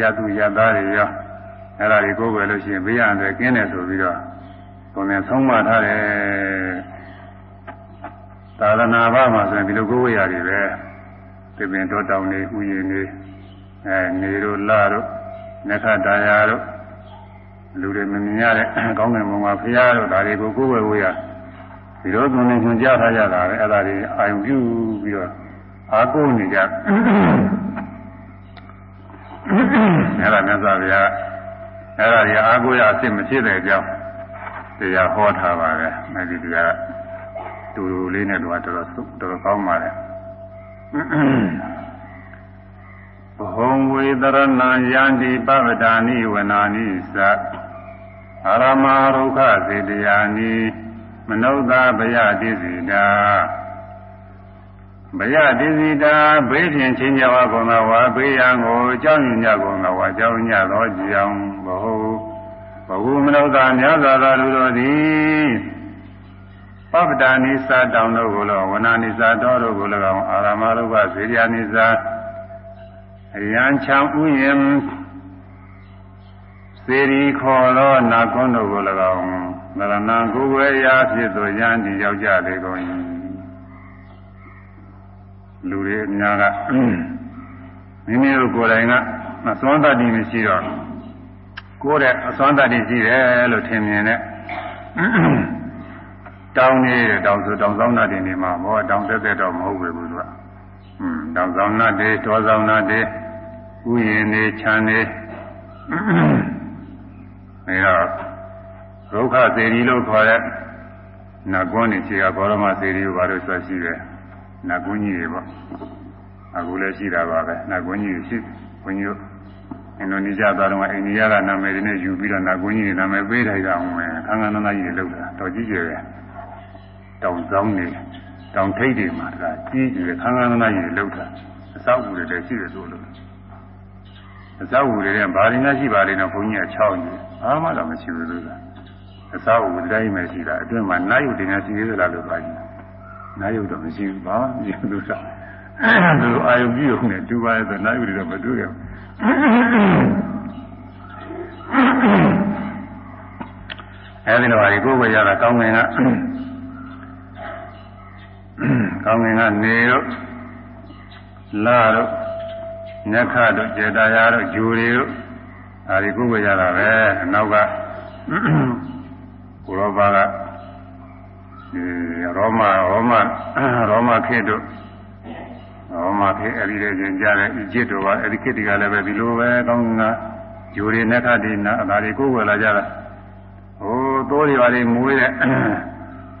ရသူရသားတွေရောအဲ့ဒါတွေကိုယ်ပဲလို့ရှိရင်ဘေးရန်တွေကင်းတယ်ဆိုပြီးတော့ဘုံနဲ့ဆုံးမထားတယ်သာသနာ့ဘာမှာဆိုရင်ဒီလိုကိုယ်ဝေရတွေပဲသပင်တော်တောင်နေဥယျာဉ်နေအဲနေတို့လတို့နက္ခတာယာတို့လူတွေမမြင်ရတဲ့ကောင်းကင်ဘုံမှာဖရာတို့ဒါတွေကိုကိုယ်ဝယ်ဝေးရ ဒီလိုသူနေညွှန်ကြားထားကြတာပဲအဲ့ဒါတွေအာယုပြုပြီးတော့အားကိုးနေကြအဲ့ဒါမြတ်စွာဘုရားအဲ့ဒါကြီးအားကိုးရအစ်မဖြစ်တဲ့အကြောင်းတရားဟောထားပါတယ်အဲ့ဒီတရားတူတူလေးနဲ့တော့တော်တော်တော်တော်ကောင်းပါတယ်ဘဟုံဝေတရဏံယန္တိပဗဒာနိဝနာနိသအာရမရုခစေတယာနိ မနုဿာဗယတိစီတာဗယတိစီတာဘေးဖြင့်ချင်းကြဝကုန်သောဝါဘေးရန်ကိုကြောင်းညညကုန်သောဝါကြောင်းညသောကြောင်းဘဟုဘဟုမနုဿာမြတ်စွာသောလူတို့သည်ပပ္ပတာနိသတောင်းတို့ကိုလောဝနာနိသတော်တို့ကို၎င်းအာရမရုခစေတယာနိသရန်ချံဥယျံစေရီခေါ်သောနာကွန်းတို့ကို၎င်း နရဏံကိုယ်ဝဲရာဖြစ်သောယန္တိရောက်ကြလေကုန်၏လူတွေအများကမိမိတို့ကိုယ်တိုင်ကအစွမ်းတတ္တိမရှိတော့ကိုယ်တဲ့အစွမ်းတတ္တိရှိတယ်လို့ထင်မြင်တဲ့တောင်းနေတဲ့တောင်းဆိုတောင်းဆောင်တဲ့နေမှာဘောတောင်းတက်တဲ့တော့မဟုတ်ဘူးသူကอืมတောင်းဆောင်တဲ့တောဆောင်တဲ့ဥယျာဉ်နေခြံနေအဲတော့ ဒုက္ခစေရီလို့ခေါ်တဲ့နတ်ကွန်းနေခြေကဘောရမစေရီကိုဘာလို့ဆိုရှိတယ်နတ်ကွန်းကြီးတွေပေါ့အခုလည်းရှိတာပါပဲနတ်ကွန်းကြီးတွေရှိခွန်ကြီးတို့အင်ဒိုနီးရှားသားတော်ကအိန္ဒိယကနာမည်တွေနဲ့ယူပြီးတော့နတ်ကွန်းကြီးတွေနာမည်ပေးထားကြအောင်မယ်ခန်းခန်းနာနာကြီးတွေလောက်တာတော်ကြီးကျယ်တယ်တောင်ဆောင်နေတောင်ထိပ်တွေမှာဒါကြီးကျယ်ခန်းခန်းနာနာကြီးတွေလောက်တာအဆောက်အဦတွေလည်းရှိတယ်ဆိုလို့အသောဝူတွေနဲ့ဘာရင်းနဲ့ရှိပါလိမ့်တော့ဘုန်းကြီးက6နေဘာမှတော့မရှိဘူးလို့က အသောဝူတိုင်းပဲရှိတာအတွင်းမှာနာယုတ်တင်နေရှိသေးသလားလို့ပါကြီးနာယုတ်တော့မရှိဘူးဘာမှမရှိဘူးလို့ဆိုသူအာယုပြုုံနဲ့တူပါရဲ့ဆိုနာယုတ်တွေတော့မတူရဘူးအဲဒီလိုပါဒီကိုယ်ကိုရတာကောင်းငင်ကကောင်းငင်ကနေတော့လာတော့ညခတို့ကျေတာယာတို့ဂျူတွေတို့ဒါဒီကိုယ်ကိုရတာပဲအနောက်က ကိုရောဘာကဒီရောမရောမရောမခေတ်တို့ရောမခေတ်အဲ့ဒီတဲ့ကျင်ကြတဲ့အီဂျစ်တို့ကအဲ့ဒီခေတ်တွေကလည်းပဲဒီလိုပဲကောင်းကင်ကဂျူတွေညခတွေနာဒါတွေကိုယ်ကိုလာကြတာဟိုသိုးတွေပါလေမွေးတဲ့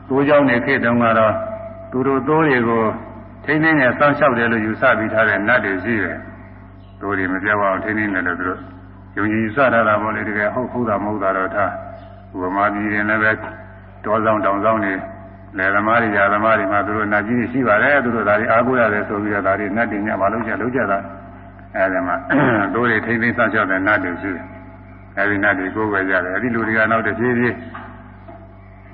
သိုးเจ้าနေခေတ်တုန်းကတော့သူတို့သိုးတွေကိုထိန်းသိမ်းနေစောင့်ရှောက်တယ်လို့ယူဆပြီးထားတဲ့နတ်တွေရှိတယ်တို့တွေမပြောက်အောင်ထိန်းသိမ်းတယ်လို့သူတို့ယုံကြည်စထားတာမို့လေတကယ်ဟုတ်ဟုတ်တာမဟုတ်တာတော့ထား ဥပမာပြည်ရင်လည်းပဲတောဆောင်တောင်ဆောင်နေလယ်သမားတွေຢာသမားတွေမှာသူတို့နတ်ကြီးရှိပါတယ်သူတို့ဒါတွေအားကိုးရတယ်ဆိုပြီးတော့ဒါတွေနတ်တွေညမလုပ်ကြလုပ်ကြတာအဲဒီမှာတို့တွေထိန်းသိမ်းစောင့်ရှောက်တဲ့နတ်တွေရှိတယ်အဲဒီနတ်တွေကိုယ်ပဲကြတယ်အဲဒီလူတွေကနောက်တစ်ပြေးပြေး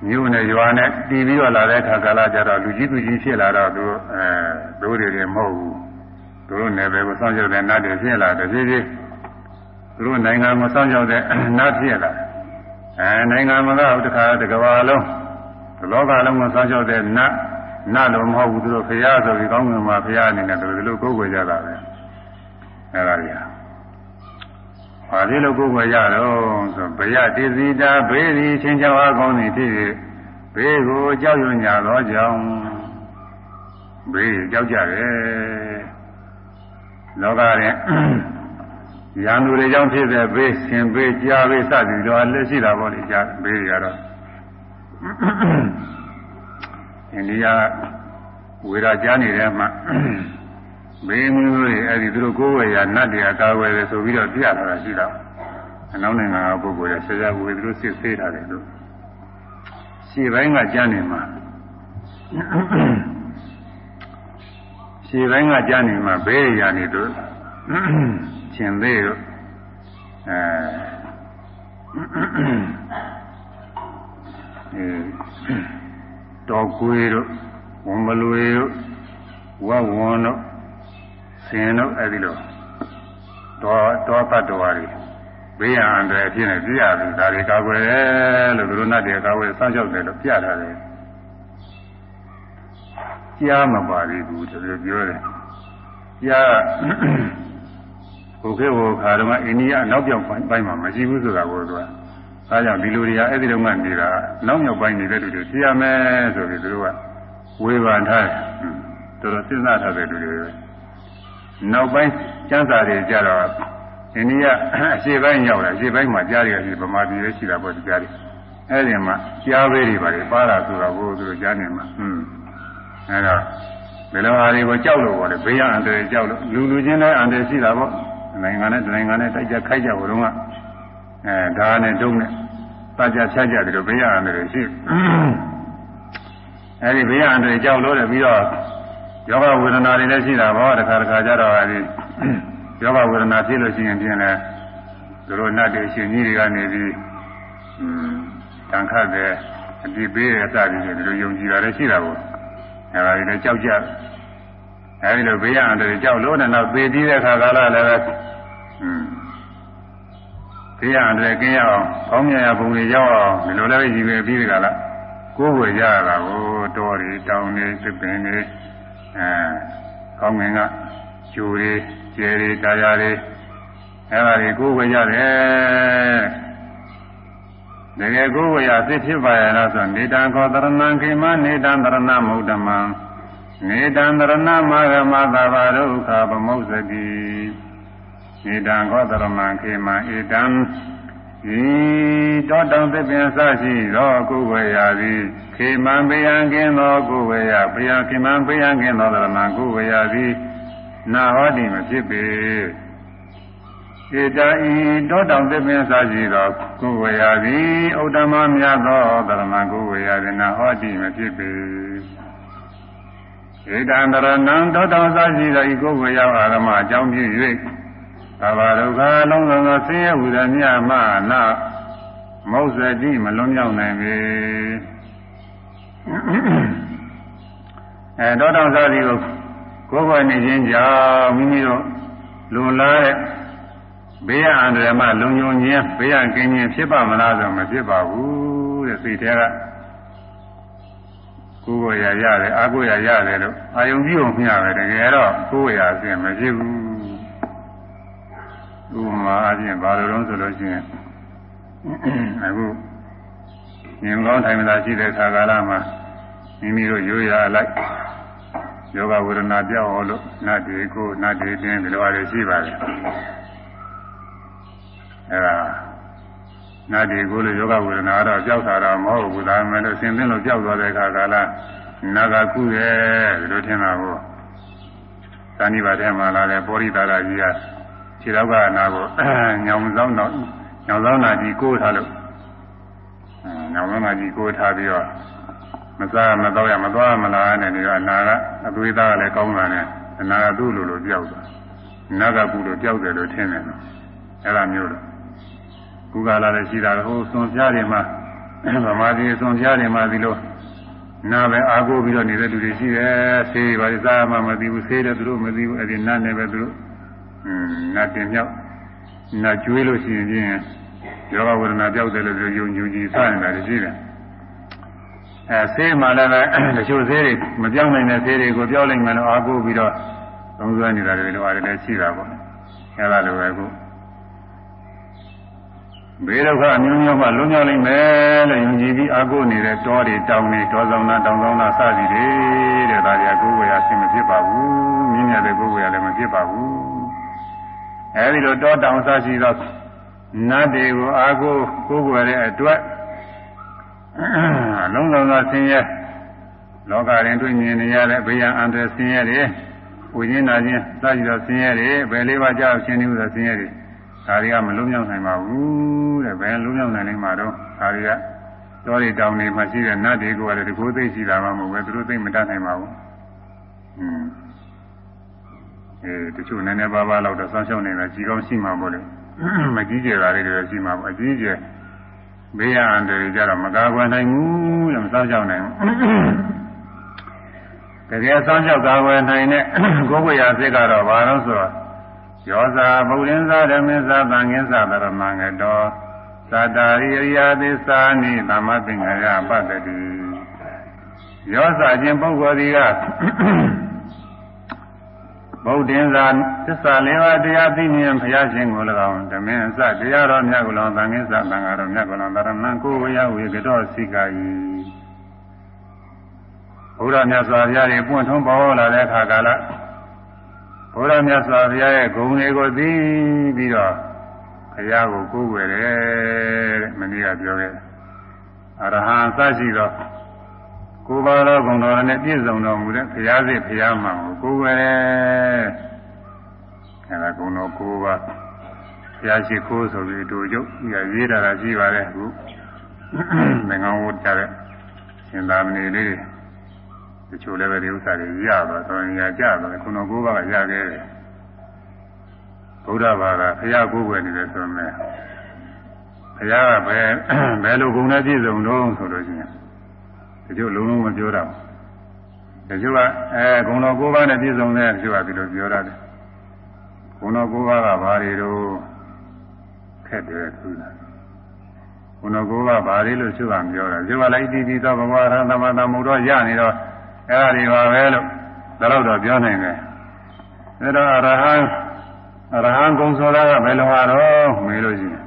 မြို့နဲ့ရွာနဲ့တည်ပြီးတော့လာတဲ့အခါကာလကျတော့လူကြီးသူကြီးဖြစ်လာတော့သူအဲတို့တွေတွေမဟုတ်ဘူးသူတို့နယ်ပယ်ကိုစောင့်ရှောက်တဲ့နတ်တွေဖြစ်လာတယ်ဖြည်းဖြည်းသူတို့နိုင်ငံကိုစောင့်ရှောက်တဲ့နတ်ဖြစ်လာ အဲနိုင်ငံမှာကတခါတကဘာလုံးဒီလောကလုံးကိုစောင့်ရှောက်တဲ့နတ်နတ်လို့မဟုတ်ဘူးသူတို့ဖရာဆိုပြီးကောင်းကင်မှာဖရာအနေနဲ့သူတို့ဒီလိုကိုယ်ကိုယ်ကြတာပဲအဲဒါကြီးဟာဘာဖြစ်လို့ကိုယ်ကိုယ်ရတော့ဆိုဗယတိစီတာဘေးဒီချင်းချောင်းအကောင်းသည်ဖြစ်၍ဘေးကိုကြောက်ရွံ့ကြသောကြောင့်ဘေးကြောက်ကြတယ်လောကရင် ရန်သူတွေကြောင့်ဖြစ်တဲ့ဘေးဆင်ဘေးကြားဘေးစသည်တော့လက်ရှိတာပေါ့လေကြားဘေးတွေကတော့အိန္ဒိယဝေရာကြားနေတဲ့မှာဘေးမျိုးတွေအဲ့ဒီသူတို့ကိုယ်ဝယ်ရနတ်တွေကကာဝယ်တယ်ဆိုပြီးတော့ပြလာတာရှိတော့အနောက်နိုင်ငံကပုဂ္ဂိုလ်ရဆရာဝေသူတို့စစ်ဆေးထားတယ်လို့ရှေ့ပိုင်းကကြားနေမှာရှေ့ပိုင်းကကြားနေမှာဘေးရနေတို့ ရှင်သေးတို့အဲတော်ကွေးတို့ဝန်မလွေတို့ဝဝွန်တို့ဆင်းတို့အဲဒီလိုတော်တော်ပတ်တော်ရီဘေးရန်တွေအဖြစ်နဲ့ပြရပြီဒါတွေကာကွယ်တယ်လို့သူတို့နတ်တွေကာကွယ်စောင့်ရှောက်တယ်လို့ပြထားတယ်ကြားမပါသေးဘူးသူပြောတယ်ကြား ဘုခေဘခါတော့အိန္ဒိယနောက်ပြောင်ပိုင်းမှာမရှိဘူးဆိုတာကိုသူကဒါကြောင့်ဒီလူတွေကအဲ့ဒီတော့မှနေတာနောက်မြောက်ပိုင်းနေတဲ့လူတွေသိရမယ်ဆိုပြီးသူတို့ကဝေဖန်ထားတယ်တော်တော်စဉ်းစားထားတဲ့လူတွေပဲနောက်ပိုင်းကျမ်းစာတွေကြတော့အိန္ဒိယအရှေ့ပိုင်းရောက်တယ်အရှေ့ပိုင်းမှာကြားရရှိဗမာပြည်ရဲ့ရှိတာပေါ့ကြားတယ်အဲ့ဒီမှာကြားဘေးတွေပါလေပါတာဆိုတော့ဘိုးသူတို့ကြားနေမှာဟွန်းအဲ့တော့ဘယ်လိုဟာတွေကိုကြောက်လို့ပေါ့လေဘေးရအန္တရာယ်ကြောက်လို့လူလူချင်းလည်းအန္တရာယ်ရှိတာပေါ့ နိုင်ငံနဲ့နိုင်ငံနဲ့တိုက်ကြခိုက်ကြဘုံကအဲဒါနဲ့တုံးနဲ့တကြဖြတ်ကြပြီးတော့ဘေးရအန္တရာယ်ရှိအဲဒီဘေးရအန္တရာယ်ကြောက်လို့လည်းပြီးတော့ယောဂဝေဒနာတွေလည်းရှိတာပေါ့တခါတခါကြတော့အဲဒီယောဂဝေဒနာဖြစ်လို့ရှိရင်ပြင်လဲသူတို့နတ်တွေရှင်ကြီးတွေကနေပြီးอืมတန်ခတ်တယ်အပြစ်ပေးရစသည်ဖြင့်ဒီလိုယုံကြည်တာလည်းရှိတာပေါ့အဲဒါတွေလည်းကြောက်ကြအဲဒီလိုဘေးရအန္တရာယ်ကြောက်လို့နဲ့နောက်သေပြီးတဲ့အခါကာလလည်း ပဲอืมဘေးရအန္တရာယ်ကင်းရအောင်ကောင်းမြတ်ရပုံတွေရောက်အောင်ဒီလိုလည်းရည်ပဲပြီးတဲ့ကာလကိုယ်ဝယ်ရတာကိုတော်တွေတောင်းတွေသစ်ပင်တွေအဲကောင်းငင်ကကျိုတွေကျယ်တွေတရားတွေအဲဒါတွေကိုယ်ဝယ်ရတယ်တကယ်ကိုယ်ဝယ်ရသိဖြစ်ပါရဲ့လားဆိုနေတံခောတရဏံခေမနေတံတရဏမုဒ္ဓမံနေတံတရဏမာဂမသဘာဒုက္ခပမုစ္စတိ နေတံခောတရဏံခေမဧတံဤတောတောင်သစ်ပင်စရှိသောကိုယ်ဝယ်ရသည်ခေမံပေယံကင်းသောကိုယ်ဝယ်ရပေယံခေမံပေယံကင်းသောတရဏံကိုယ်ဝယ်ရသည်နာဟောတိမဖြစ်ပေဧတံဤတောတောင်သစ်ပင်စရှိသောကိုယ်ဝယ်ရသည်ဥဒ္ဓမမြတ်သောတရဏံကိုယ်ဝယ်ရသည်နာဟောတိမဖြစ်ပေဧတံတရဏံတောတောင်စရှိသောဤကိုယ်ဝယ်ရအာရမအကြောင်းပြု၍ သဘာဒုက္ခလုံးစုံသောဆင်းရဲဟူသည်မြတ်မနာမောဇ္ဇတိမလွန်မြောက်နိုင်ပေအဲတောတောင်စသည်ကိုကိုယ်ကိုယ်နေခြင်းကြောင့်မိမိတို့လွန်လာတဲ့ဘေးရအန္တရာယ်မှလုံခြုံခြင်းဘေးရကင်းခြင်းဖြစ်ပါမလားဆိုမဖြစ်ပါဘူးတဲ့စိတ်ထဲကကိုယ်ကိုယ်ရရတယ်အာကိုယ်ရရတယ်လို့အာယုံကြည့်အောင်မျှပဲတကယ်တော့ကိုယ်ရအပြင်မဖြစ်ဘူး ဥပမာအပြင်ဘာလို့လဲဆိုလို့ရှိရင်အခုဉာဏ်ကောင်းထိုင်မသာရှိတဲ့ခါကာလမှာမိမိတို့ရိုးရာလိုက်ယောဂဝေဒနာပြောက်အောင်လို့နတ်တွေကိုနတ်တွေတင်းဒီလိုအရရှိပါတယ်အဲဒါနတ်တွေကိုလို့ယောဂဝေဒနာတော့ကြောက်တာတော့မဟုတ်ဘူးဒါမှမဟုတ်ဆင်းသင်းလို့ကြောက်သွားတဲ့အခါကာလနာကကုရဲ့ဒီလိုထင်တာကိုသာနိပါထဲမှာလာတဲ့ပောရိတာရကြီးက ခြေတော့ကနာကိုညောင်ဆောင်တော့ညောင်ဆောင်နာကြီးကိုးထားလို့ညောင်ဆောင်နာကြီးကိုးထားပြီးတော့မစားမတော့ရမသွားမလားနဲ့ဒီကအနာကအသွေးသားလည်းကောင်းတာနဲ့အနာကသူ့လိုလိုပြောက်သွားနာကကုလိုပြောက်တယ်လို့ထင်တယ်နော်အဲ့လိုမျိုးလို့ကုကလာလည်းရှိတာဟိုစွန်ပြားတွေမှာဗမာပြည်စွန်ပြားတွေမှာဒီလိုနာပဲအာကိုပြီးတော့နေတဲ့လူတွေရှိတယ်ဆေးပါးစားမှမသိဘူးဆေးတယ်သူတို့မသိဘူးအဲ့ဒီနတ်နဲ့ပဲသူတို့อืม နတ်တင်မြောက်နတ်ကျွေးလို့ရှိရင်ဖြင့်ယောဂဝေဒနာပြောက်တယ်လို့ပြောယုံကြည်ကြည်စနေတာရှိတယ်အဲဆေးမှလည်းပဲတချို့ဆေးတွေမပြောင်းနိုင်တဲ့ဆေးတွေကိုပြောင်းနိုင်မယ်လို့အားကိုးပြီးတော့သုံးစွဲနေတာတွေလိုအားလည်းရှိတာပေါ့အဲဒါလိုပဲခုဘေးဒုက္ခအမျိုးမျိုးမှလွန်မြောက်နိုင်မယ်လို့ယုံကြည်ပြီးအားကိုးနေတဲ့တောတွေတောင်တွေတောဆောင်တာတောင်ဆောင်တာစသည်တွေတဲ့ဒါတွေကကိုယ်ဝေယဆင်မဖြစ်ပါဘူးမြင့်မြတ်တဲ့ကိုယ်ဝေယလည်းမဖြစ်ပါဘူး အဲဒီလိုတောတောင်စရှိသောနတ်တွေကိုအားကိုးကိုယ်ဝေတဲ့အတွက်လုံးလုံးသောဆင်းရဲလောကရင်တွေ့မြင်နေရတဲ့ဘေးရန်အန္တရာယ်ဆင်းရဲတွေဝိညာဉ်နာခြင်းစသည်သောဆင်းရဲတွေဘယ်လေးပါးကြောက်ရှင်းနေဥသောဆင်းရဲတွေဒါတွေကမလုံးမြောက်နိုင်ပါဘူးတဲ့ဘယ်လုံးမြောက်နိုင်လိမ့်မှာတော့ဒါတွေကတောတွေတောင်တွေမှာရှိတဲ့နတ်တွေကလည်းဒီကိုသိရှိတာမှမဟုတ်ပဲသူတို့သိမတတ်နိုင်ပါဘူးอืม အဲတချို့နည်းနည်းပါးပါးလောက်တော့ဆောင်းရှောင်းနေတာကြီးကောင်းရှိမှာပေါ့လေမကြီးကျယ်တာတွေလည်းရှိမှာပေါ့အကြီးကျယ်ဘေးရန်တွေကြတော့မကာကွယ်နိုင်ဘူးတဲ့မစောင့်ရှောက်နိုင်ဘူးတကယ်စောင့်ရှောက်ကာကွယ်နိုင်တဲ့ကိုယ်ကိုယ်ရာစိတ်ကတော့ဘာလို့ဆိုတော့ယောဇာဗုဒ္ဓင်းသာဓမင်းသာသံဃင်းသာတရမငတောသတ္တာရိယယာသစ္စာနိသမ္မပင်္ဂယပတ္တိယောဇာခြင်းပုဂ္ဂိုလ်ဒီက ဗုဒ္ဓင်္သာသစ္စာလေးပါးတရားသိမြင်ဘုရားရှင်ကို၎င်းဓမင်းအစတရားတော်မြတ်ကို၎င်းသံဃင်းစသံဃာတော်မြတ်ကို၎င်းဗရမန်ကိုဝေယဝေကတော့စိကာယီဘုရားမြတ်စွာဘုရားရဲ့ပွင့်ထုံးပေါ်လာတဲ့အခါကာလဘုရားမြတ်စွာဘုရားရဲ့ဂုဏ်တွေကိုသိပြီးတော့ဘုရားကိုကိုးကွယ်တယ်တဲ့မနေ့ကပြောခဲ့အရဟံစရှိသော ကိုယ်ပါတော်ဂုဏ်တော်နဲ့ပြည့်စုံတော်မူတဲ့ဘုရားစိတ်ဘုရားမှန်ကိုကိုးကွယ်တယ်အဲဒါဂုဏ်တော်ကိုးပါဘုရားရှိခိုးဆိုပြီးတို့ကျုပ်ပြရေးတာရှိပါတယ်အခုသင်္ကန်းဝတ်ကြတဲ့ရှင်သာမဏေလေးတွေတချို့လည်းပဲဒီဥစ္စာတွေရတော့တော်ရင်ရကြတော့ခုနကိုးပါးကရခဲ့တယ်ဗုဒ္ဓဘာသာဘုရားကိုးကွယ်နေတယ်ဆိုရင်ဘုရားကဘယ်ဘယ်လိုဂုဏ်နဲ့ပြည့်စုံတော့ဆိုလို့ရှိရင်တ ချို့လုံးလုံးမပြောတာဘူးတချို့ကအဲဂုဏ်တော်ကိုးပါးနဲ့ပြည့်စုံတဲ့တချို့ကဒီလိုပြောရတယ်ဂုဏ်တော်ကိုးပါးကဘာတွေတော့ခက်တယ်သူလားဘုနောကိုကဘာလေးလို့သူကပြောတာသူကလည်းဣတိတိသောဘဂဝါရသမတမုတော်ရနေတော့အဲ့ဒါတွေပါပဲလို့ဒါတော့တော့ပြောနိုင်တယ်ဒါတော့အရဟံအရဟံကုံဆိုတာကဘယ်လိုဟာတော့မေးလို့ရှိရင်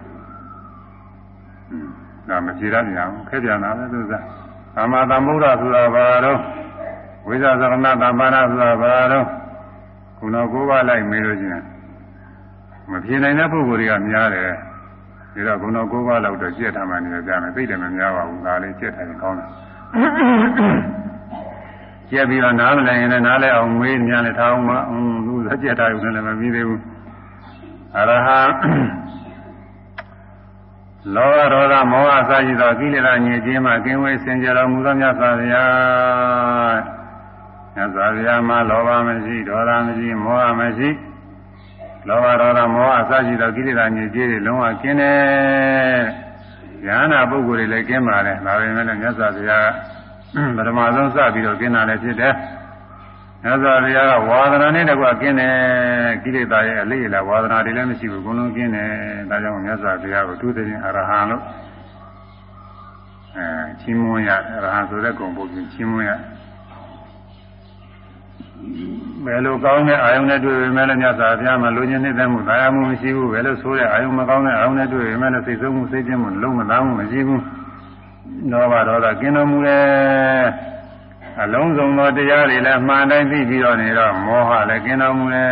ဒါမကြည့်ရပြန်ဘူးခဲပြန်တာပဲသူက သမတမုဒ္ဒဆိုတာဘာတော့ဝိဇ္ဇာသရဏသမ္ပါဒဆိုတာဘာတော့ခုနကိုးပါးလိုက်မေးလို့ရှိရင်မဖြေနိုင်တဲ့ပုဂ္ဂိုလ်တွေကများတယ်ဒါတော့ဘုံတော်၉ပါးလောက်တော့ကြက်ထားမှနေကြမယ်သိတယ်မများပါဘူးဒါလေးကြက်ထားရင်ကောင်းတယ်ကြက်ပြီးတော့နားမလည်ရင်လည်းနားလဲအောင်မွေးများလဲထားအောင်မသူကြက်ထားရုံနဲ့လည်းမပြီးသေးဘူးအရဟံ လောဘဒေါသမောဟအစရှိသောကိလေသာညစ်ခြင်းမှကင်းဝေးစင်ကြတော်မူသောမြတ်စွာဘုရားမြတ်စွာဘုရားမှာလောဘမရှိဒေါသမရှိမောဟမရှိလောဘဒေါသမောဟအစရှိသောကိလေသာညစ်ကြေးတွေလုံးဝကင်းတယ်။ဉာဏ်နာပုဂ္ဂိုလ်တွေလည်းကင်းပါတယ်။ဒါပေမဲ့လည်းမြတ်စွာဘုရားပထမဆုံးစပြီးတော့ကင်းတာလည်းဖြစ်တယ်။ မြတ်စွာဘုရားကဝါဒနာနဲ့တကွကင်းတယ်။ကိလေသာရဲ့အလေးအလာဝါဒနာတွေလည်းမရှိဘူး။အကုန်လုံးကင်းတယ်။ဒါကြောင့်မြတ်စွာဘုရားကိုသူသိခြင်းအရဟံလို့အဲချီးမွမ်းရတယ်။အရဟံဆိုတဲ့ဂုဏ်ပုဂ္ဂိုလ်ချီးမွမ်းရတယ်ဘယ်လိုကောင်းတဲ့အာယုန်နဲ့တွေ့ပေမဲ့လည်းမြတ်စွာဘုရားမှာလူချင်းနေတဲ့မှုသာယာမှုမရှိဘူးဘယ်လိုဆိုးတဲ့အာယုန်မကောင်းတဲ့အာယုန်နဲ့တွေ့ပေမဲ့လည်းစိတ်ဆိုးမှုစိတ်ကျဉ်မှုလုံးမသားမှုမရှိဘူးလောဘဒေါသကင်းတော်မူတယ် အလုံးစုံသောတရားတွေလည်းမှန်တိုင်းသိပြီးတော့နေတော့မောဟလည်းကင်းတော်မူတယ်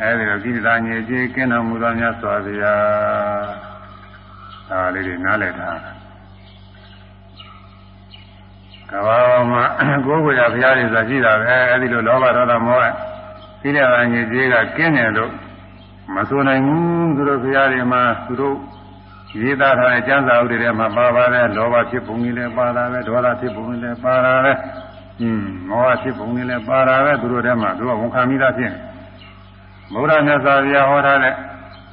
အဲဒီတော့ကိလေသာညစ်ကြေးကင်းတော်မူသောမြတ်စွာဘုရားဒါလေးတွေနားလည်ထားကဘာမှာကိုယ်ကိုယ်ရဘုရားတွေဆိုရှိတာပဲအဲဒီလိုလောဘဒေါသမောဟသိတဲ့အာညစ်ကြေးကကင်းတယ်လို့မဆိုနိုင်ဘူးသူတို့ဘုရားတွေမှာသူတို့ ရေးသားထားတဲ့ကျမ်းစာဥတွေထဲမှာပါပါတယ်လောဘဖြစ်ပုံကြီးလည်းပါတာပဲဒေါသဖြစ်ပုံကြီးလည်းပါတာပဲอืมမောဟဖြစ်ပုံကြီးလည်းပါတာပဲသူတို့ထဲမှာသူကဝန်ခံမိတာဖြစ်ဘုရားမြတ်စွာဘုရားဟောထားတဲ့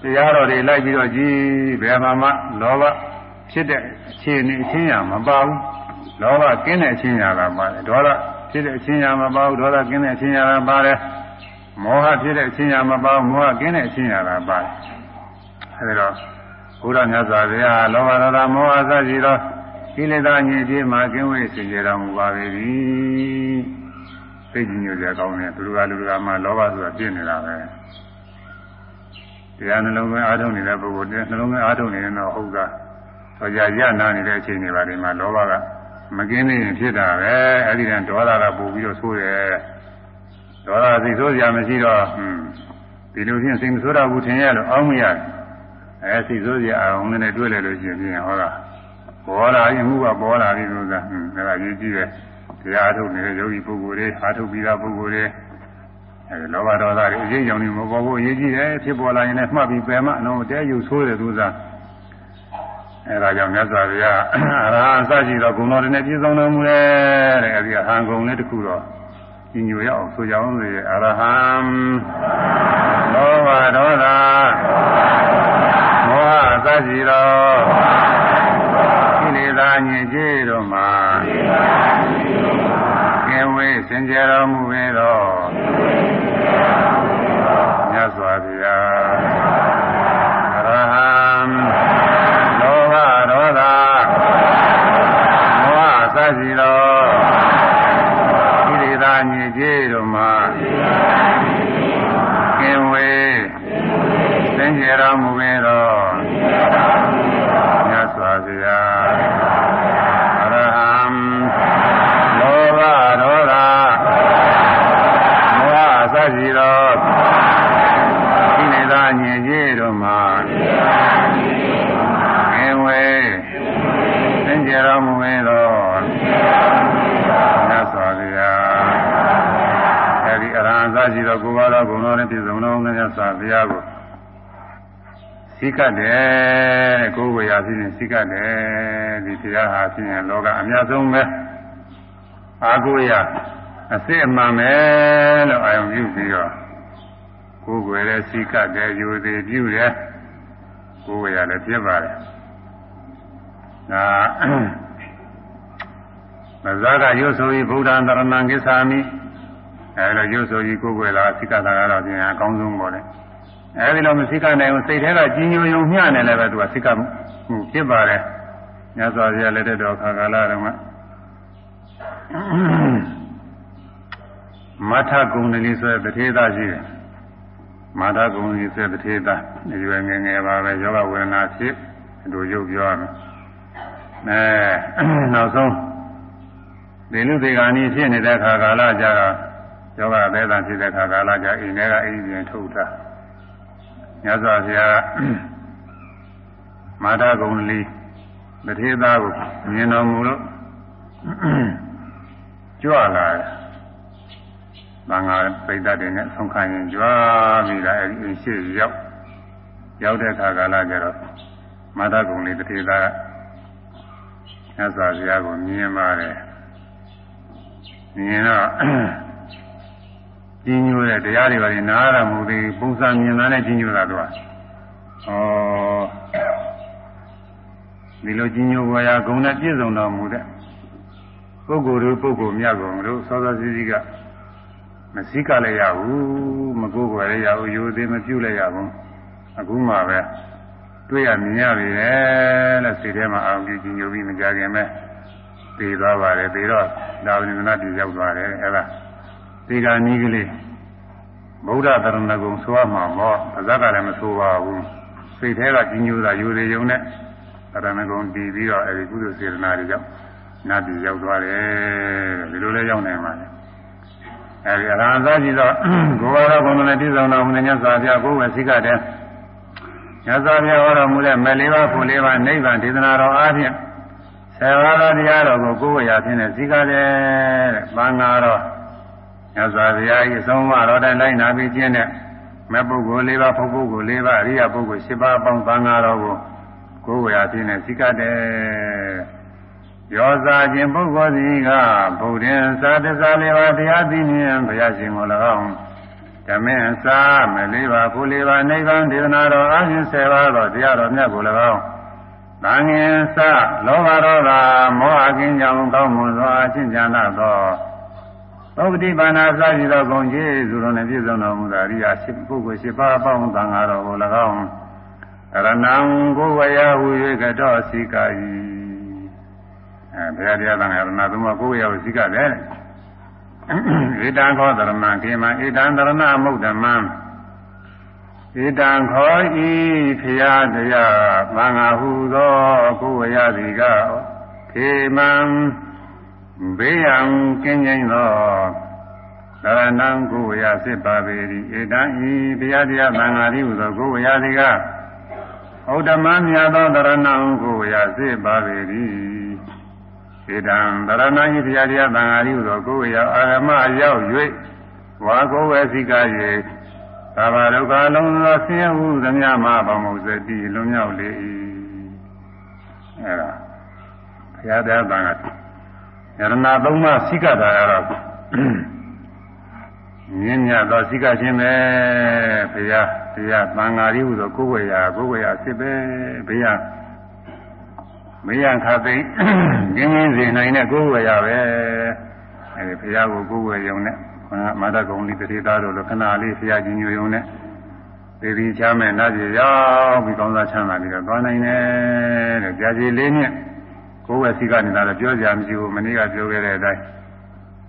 တရားတော်တွေလိုက်ပြီးတော့ကြည်ဘယ်မှာမှလောဘဖြစ်တဲ့အခြေအနေအချင်းရမပါဘူးလောဘကင်းတဲ့အချင်းရာကပါတယ်ဒေါသဖြစ်တဲ့အချင်းရာမပါဘူးဒေါသကင်းတဲ့အချင်းရာကပါတယ်မောဟဖြစ်တဲ့အချင်းရာမပါဘူးမောဟကင်းတဲ့အချင်းရာကပါတယ်အဲဒီတော့ ဘုရားမြတ်စွာဘုရားလောဘဒေါသမောဟစရှိသောကိလေသာညစ်ကြေးမှကင်းဝေးစေကြတော်မူပါပေ၏သိကြညိုကြကောင်းတယ်သူတို့ကလူတွေကမှလောဘဆိုတာပြည့်နေတာပဲတရားနှလုံးသွင်းအားထုတ်နေတဲ့ပုဂ္ဂိုလ်တရားနှလုံးသွင်းအားထုတ်နေရင်တော့ဟုတ်ကဆိုကြရနာနေတဲ့အချိန်တွေပါဒီမှာလောဘကမကင်းနေရင်ဖြစ်တာပဲအဲ့ဒီတန်ဒေါသကပို့ပြီးတော့ဆိုးတယ်ဒေါသစိတ်ဆိုးကြမရှိတော့ဟွန်းဒီလိုချင်းစိတ်မဆိုးတော့ဘူးထင်ရလို့အောင်းမရ အဲစိတ်ဆိုးကြအောင်နဲ့တွေ့လဲလို့ရှိရင်ဟောတာပေါ်လာရင်မှုကပေါ်လာပြီလို့ကဟွန်းဒါကရေးကြည့်တယ်တရားအထုတ်နေတဲ့ယောဂီပုဂ္ဂိုလ်တွေအားထုတ်ပြီးသားပုဂ္ဂိုလ်တွေအဲလောဘဒေါသတွေအရေးကြောင်နေမပေါ်ဘူးအရေးကြီးတယ်ဖြစ်ပေါ်လာရင်လည်းမှတ်ပြီးပယ်မှအလုံးတဲယူဆိုးတယ်သူစားအဲဒါကြောင့်မြတ်စွာဘုရားအရဟံစရှိသောဂုဏ်တော်တွေနဲ့ပြည့်စုံတော်မူတယ်တဲ့အဲဒီဟံဂုဏ်လေးတစ်ခုတော့ညီညွတ်ရအောင်ဆိုကြအောင်လေအရဟံလောဘဒေါသ မောဟစရှိသောကိလေသာညစ်ကြေးတို့မှာကဲဝေးစင်ကြယ်တော်မူပေသော စိကတ်တယ်ကိုယ်ဝေရဖြစ်ရင်စိကတ်တယ်ဒီတရားဟာဖြစ်ရင်လောကအများဆုံးပဲအာကိုရအစစ်အမှန်ပဲလို့အာယုံပြုပြီးတော့ကိုယ်ွယ်တဲ့စိကတ်တယ်ယူသေးပြုတယ်ကိုယ်ဝေရလည်းပြစ်ပါတယ်ဒါမဇာကရုပ်ဆိုပြီးဗုဒ္ဓံတရဏံကိသာမိအဲလိုရုပ်ဆိုပြီးကိုယ်ွယ်လာစိကတ်တာကတော့ပြင်အကောင်းဆုံးပေါ့လေ အဲဒီလိုမစိကနိုင်ဘူးစိတ်ထဲကကြီးညိုယုံမျှနေလည်းပဲသူကစိကမှုဖြစ်ပါတယ်မြတ်စွာဘုရားလက်ထက်တော်ခါကာလတုန်းကမထကုံတလီဆိုတဲ့တထေသားရှိတယ်မထကုံတလီဆိုတဲ့တထေသားဒီရွယ်ငယ်ငယ်ပါပဲယောဂဝေဒနာဖြစ်ဒီလိုရုပ်ပြောရမယ်အဲနောက်ဆုံးဒီလူတွေကနီးဖြစ်နေတဲ့ခါကာလကြတော့ယောဂအသေးသာဖြစ်တဲ့ခါကာလကြအိမ်ထဲကအိမ်ပြင်ထုတ်တာ မြတ်စွာဘုရားမာထကုံလီတထေသားကိုမြင်တော်မူလို့ကြွလာတယ်။မင်္ဂလာပိဋကတွေနဲ့ဆုံးခံရင်ကြွားပြီးတာအဲဒီအရှိရောက်ရောက်တဲ့အခါကာလကျတော့မာထကုံလီတထေသားကမြတ်စွာဘုရားကိုမြင်ပါတယ်။မြင်တော့ ကြီးညိုတဲ့တရားတွေပါနေနားရမှုတွေပုံစံမြင်တာနဲ့ကြီးညိုတာတော့ဩဒီလိုကြီးညိုဝါယာဂုဏ်နဲ့ပြည့်စုံတော်မူတဲ့ပုဂ္ဂိုလ်တို့ပုဂ္ဂိုလ်မြတ်ကုန်တို့သောသောစီစီကမစည်းကလည်းရဘူးမကိုးကွယ်လည်းရဘူးယူသေးမပြုတ်လည်းရဘူးအခုမှပဲတွေ့ရမြင်ရပြီလေလို့စိတ်ထဲမှာအောင်ကြည့်ကြီးညိုပြီးမကြခင်ပဲသိသွားပါတယ်ပြီးတော့ဒါဝိနနာပြည်ရောက်သွားတယ်အဲ့ဒါ ဒီကနီးကလေးဗုဒ္ဓသရဏဂုံဆိုရမှာပေါ့ပါဇက်ကလည်းမဆိုပါဘူးစိတ်ထဲကကြီးညိုတာယူရယုံနဲ့သရဏဂုံတည်ပြီးတော့အဲဒီကုသိုလ်စေတနာတွေကြောင့်နတ်ပြည်ရောက်သွားတယ်ဒီလိုလဲရောက်နိုင်ပါလေအဲဒီအရဟံသာကြည့်တော့ကိုယ်တော်ဘုံနဲ့ပြည့်စုံတော်မူတဲ့မြတ်စွာဘုရားကိုယ်ဝစီကတဲ့မြတ်စွာဘုရားဟောတော်မူတဲ့မလေးပါးဖို့လေးပါးနိဗ္ဗာန်ဒေသနာတော်အားဖြင့်ဆယ်ပါးသောတရားတော်ကိုကိုယ်ဝရာဖြင့်နဲ့စီကတဲ့တဲ့။ဘာငါတော့ မြတ်စွာဘုရား၏အဆုံးအမတော်တိုင်လိုက်နာပြီးကျင့်တဲ့မဲ့ပုဂ္ဂိုလ်၄ပါးဖုတ်ပုဂ္ဂိုလ်၄ပါးအရိယပုဂ္ဂိုလ်၈ပါးအပေါင်းသံဃာတော်ကိုကိုယ်ဝရာဖြင့်နဲ့စီကတဲ့ရောစာခြင်းပုဂ္ဂိုလ်စီကဗုဒ္ဓံသာတစ္ဆာလေးပါးတရားသိမြင်ဘုရားရှင်ကို၎င်းဓမ္မင်စာမလေးပါးကိုလေးပါးနိဗ္ဗာန်ဒေသနာတော်အရှင်ဆယ်ပါးသောတရားတော်မြတ်ကို၎င်းသံငင်စလောဘဒေါသမောဟကင်းကြောင့်ကောင်းမွန်စွာအချင်းချမ်းသာ သောသောပတိပါဏာစရှိသောဂုဏ်ကျေးဇူးတော်နှင့်ပြည့်စုံတော်မူသောအရိယာရှိပုဂ္ဂိုလ်ရှိပါအပေါင်းသံဃာတော်ကို၎င်းရဏံကိုဝယဟူ၍ကတော့စီကာယီအဲဘုရားတရားသံဃာရဏသုံးပါးကိုဝယဟူစီကာတယ်ဧတံခောသရမံခေမံဧတံသရဏမုဒ္ဓမံဧတံခောဤဖရာတရားသံဃာဟုသောကိုဝယသည်ကခေမံ ဘေးရန်ကင်းကျင်းသောသရဏံကိုဝယစစ်ပါပေ၏ဧတံဤဘုရားတရားသံဃာသည်ဟုသောကိုဝယသည်ကဩဓမမြတ်သောတရဏံကိုဝယစစ်ပါပေ၏ဧတံတရဏံဤဘုရားတရားသံဃာသည်ဟုသောကိုဝယအာရမရောက်၍ဝါကိုဝေစိက၍သာဘာဒုက္ခလုံးသောဆင်းရဲဟုသမျှမှာဗမုဇတိလွန်မြောက်လေ၏အဲဒါဘုရားတရားသံဃာ ယရဏသုံးပါးစိကတာရတော့မြင့်မြတ်သောစိကခြင်းပဲဘုရားတရားသံဃာရီဟုသောကိုယ်ဝေရာကိုယ်ဝေရာစစ်ပဲဘုရားမေယံခသိငင်းငင်းစေနိုင်တဲ့ကိုယ်ဝေရာပဲအဲဒီဘုရားကိုကိုယ်ဝေယုံနဲ့ခန္ဓာမာတကုံလိတတိသားတို့လိုခဏလေးဘုရားကြီးညိုယုံနဲ့သေဒီချမ်းမဲ့နတ်ပြည်ရောက်ပြီးကောင်းစားချမ်းသာပြီးတော့သွားနိုင်တယ်တဲ့ကြာကြီးလေးနဲ့ ကိုယ်ဝယ်စီကနေလာတော့ပြောကြမရှိဘူးမနေ့ကပြောခဲ့တဲ့အတိုင်း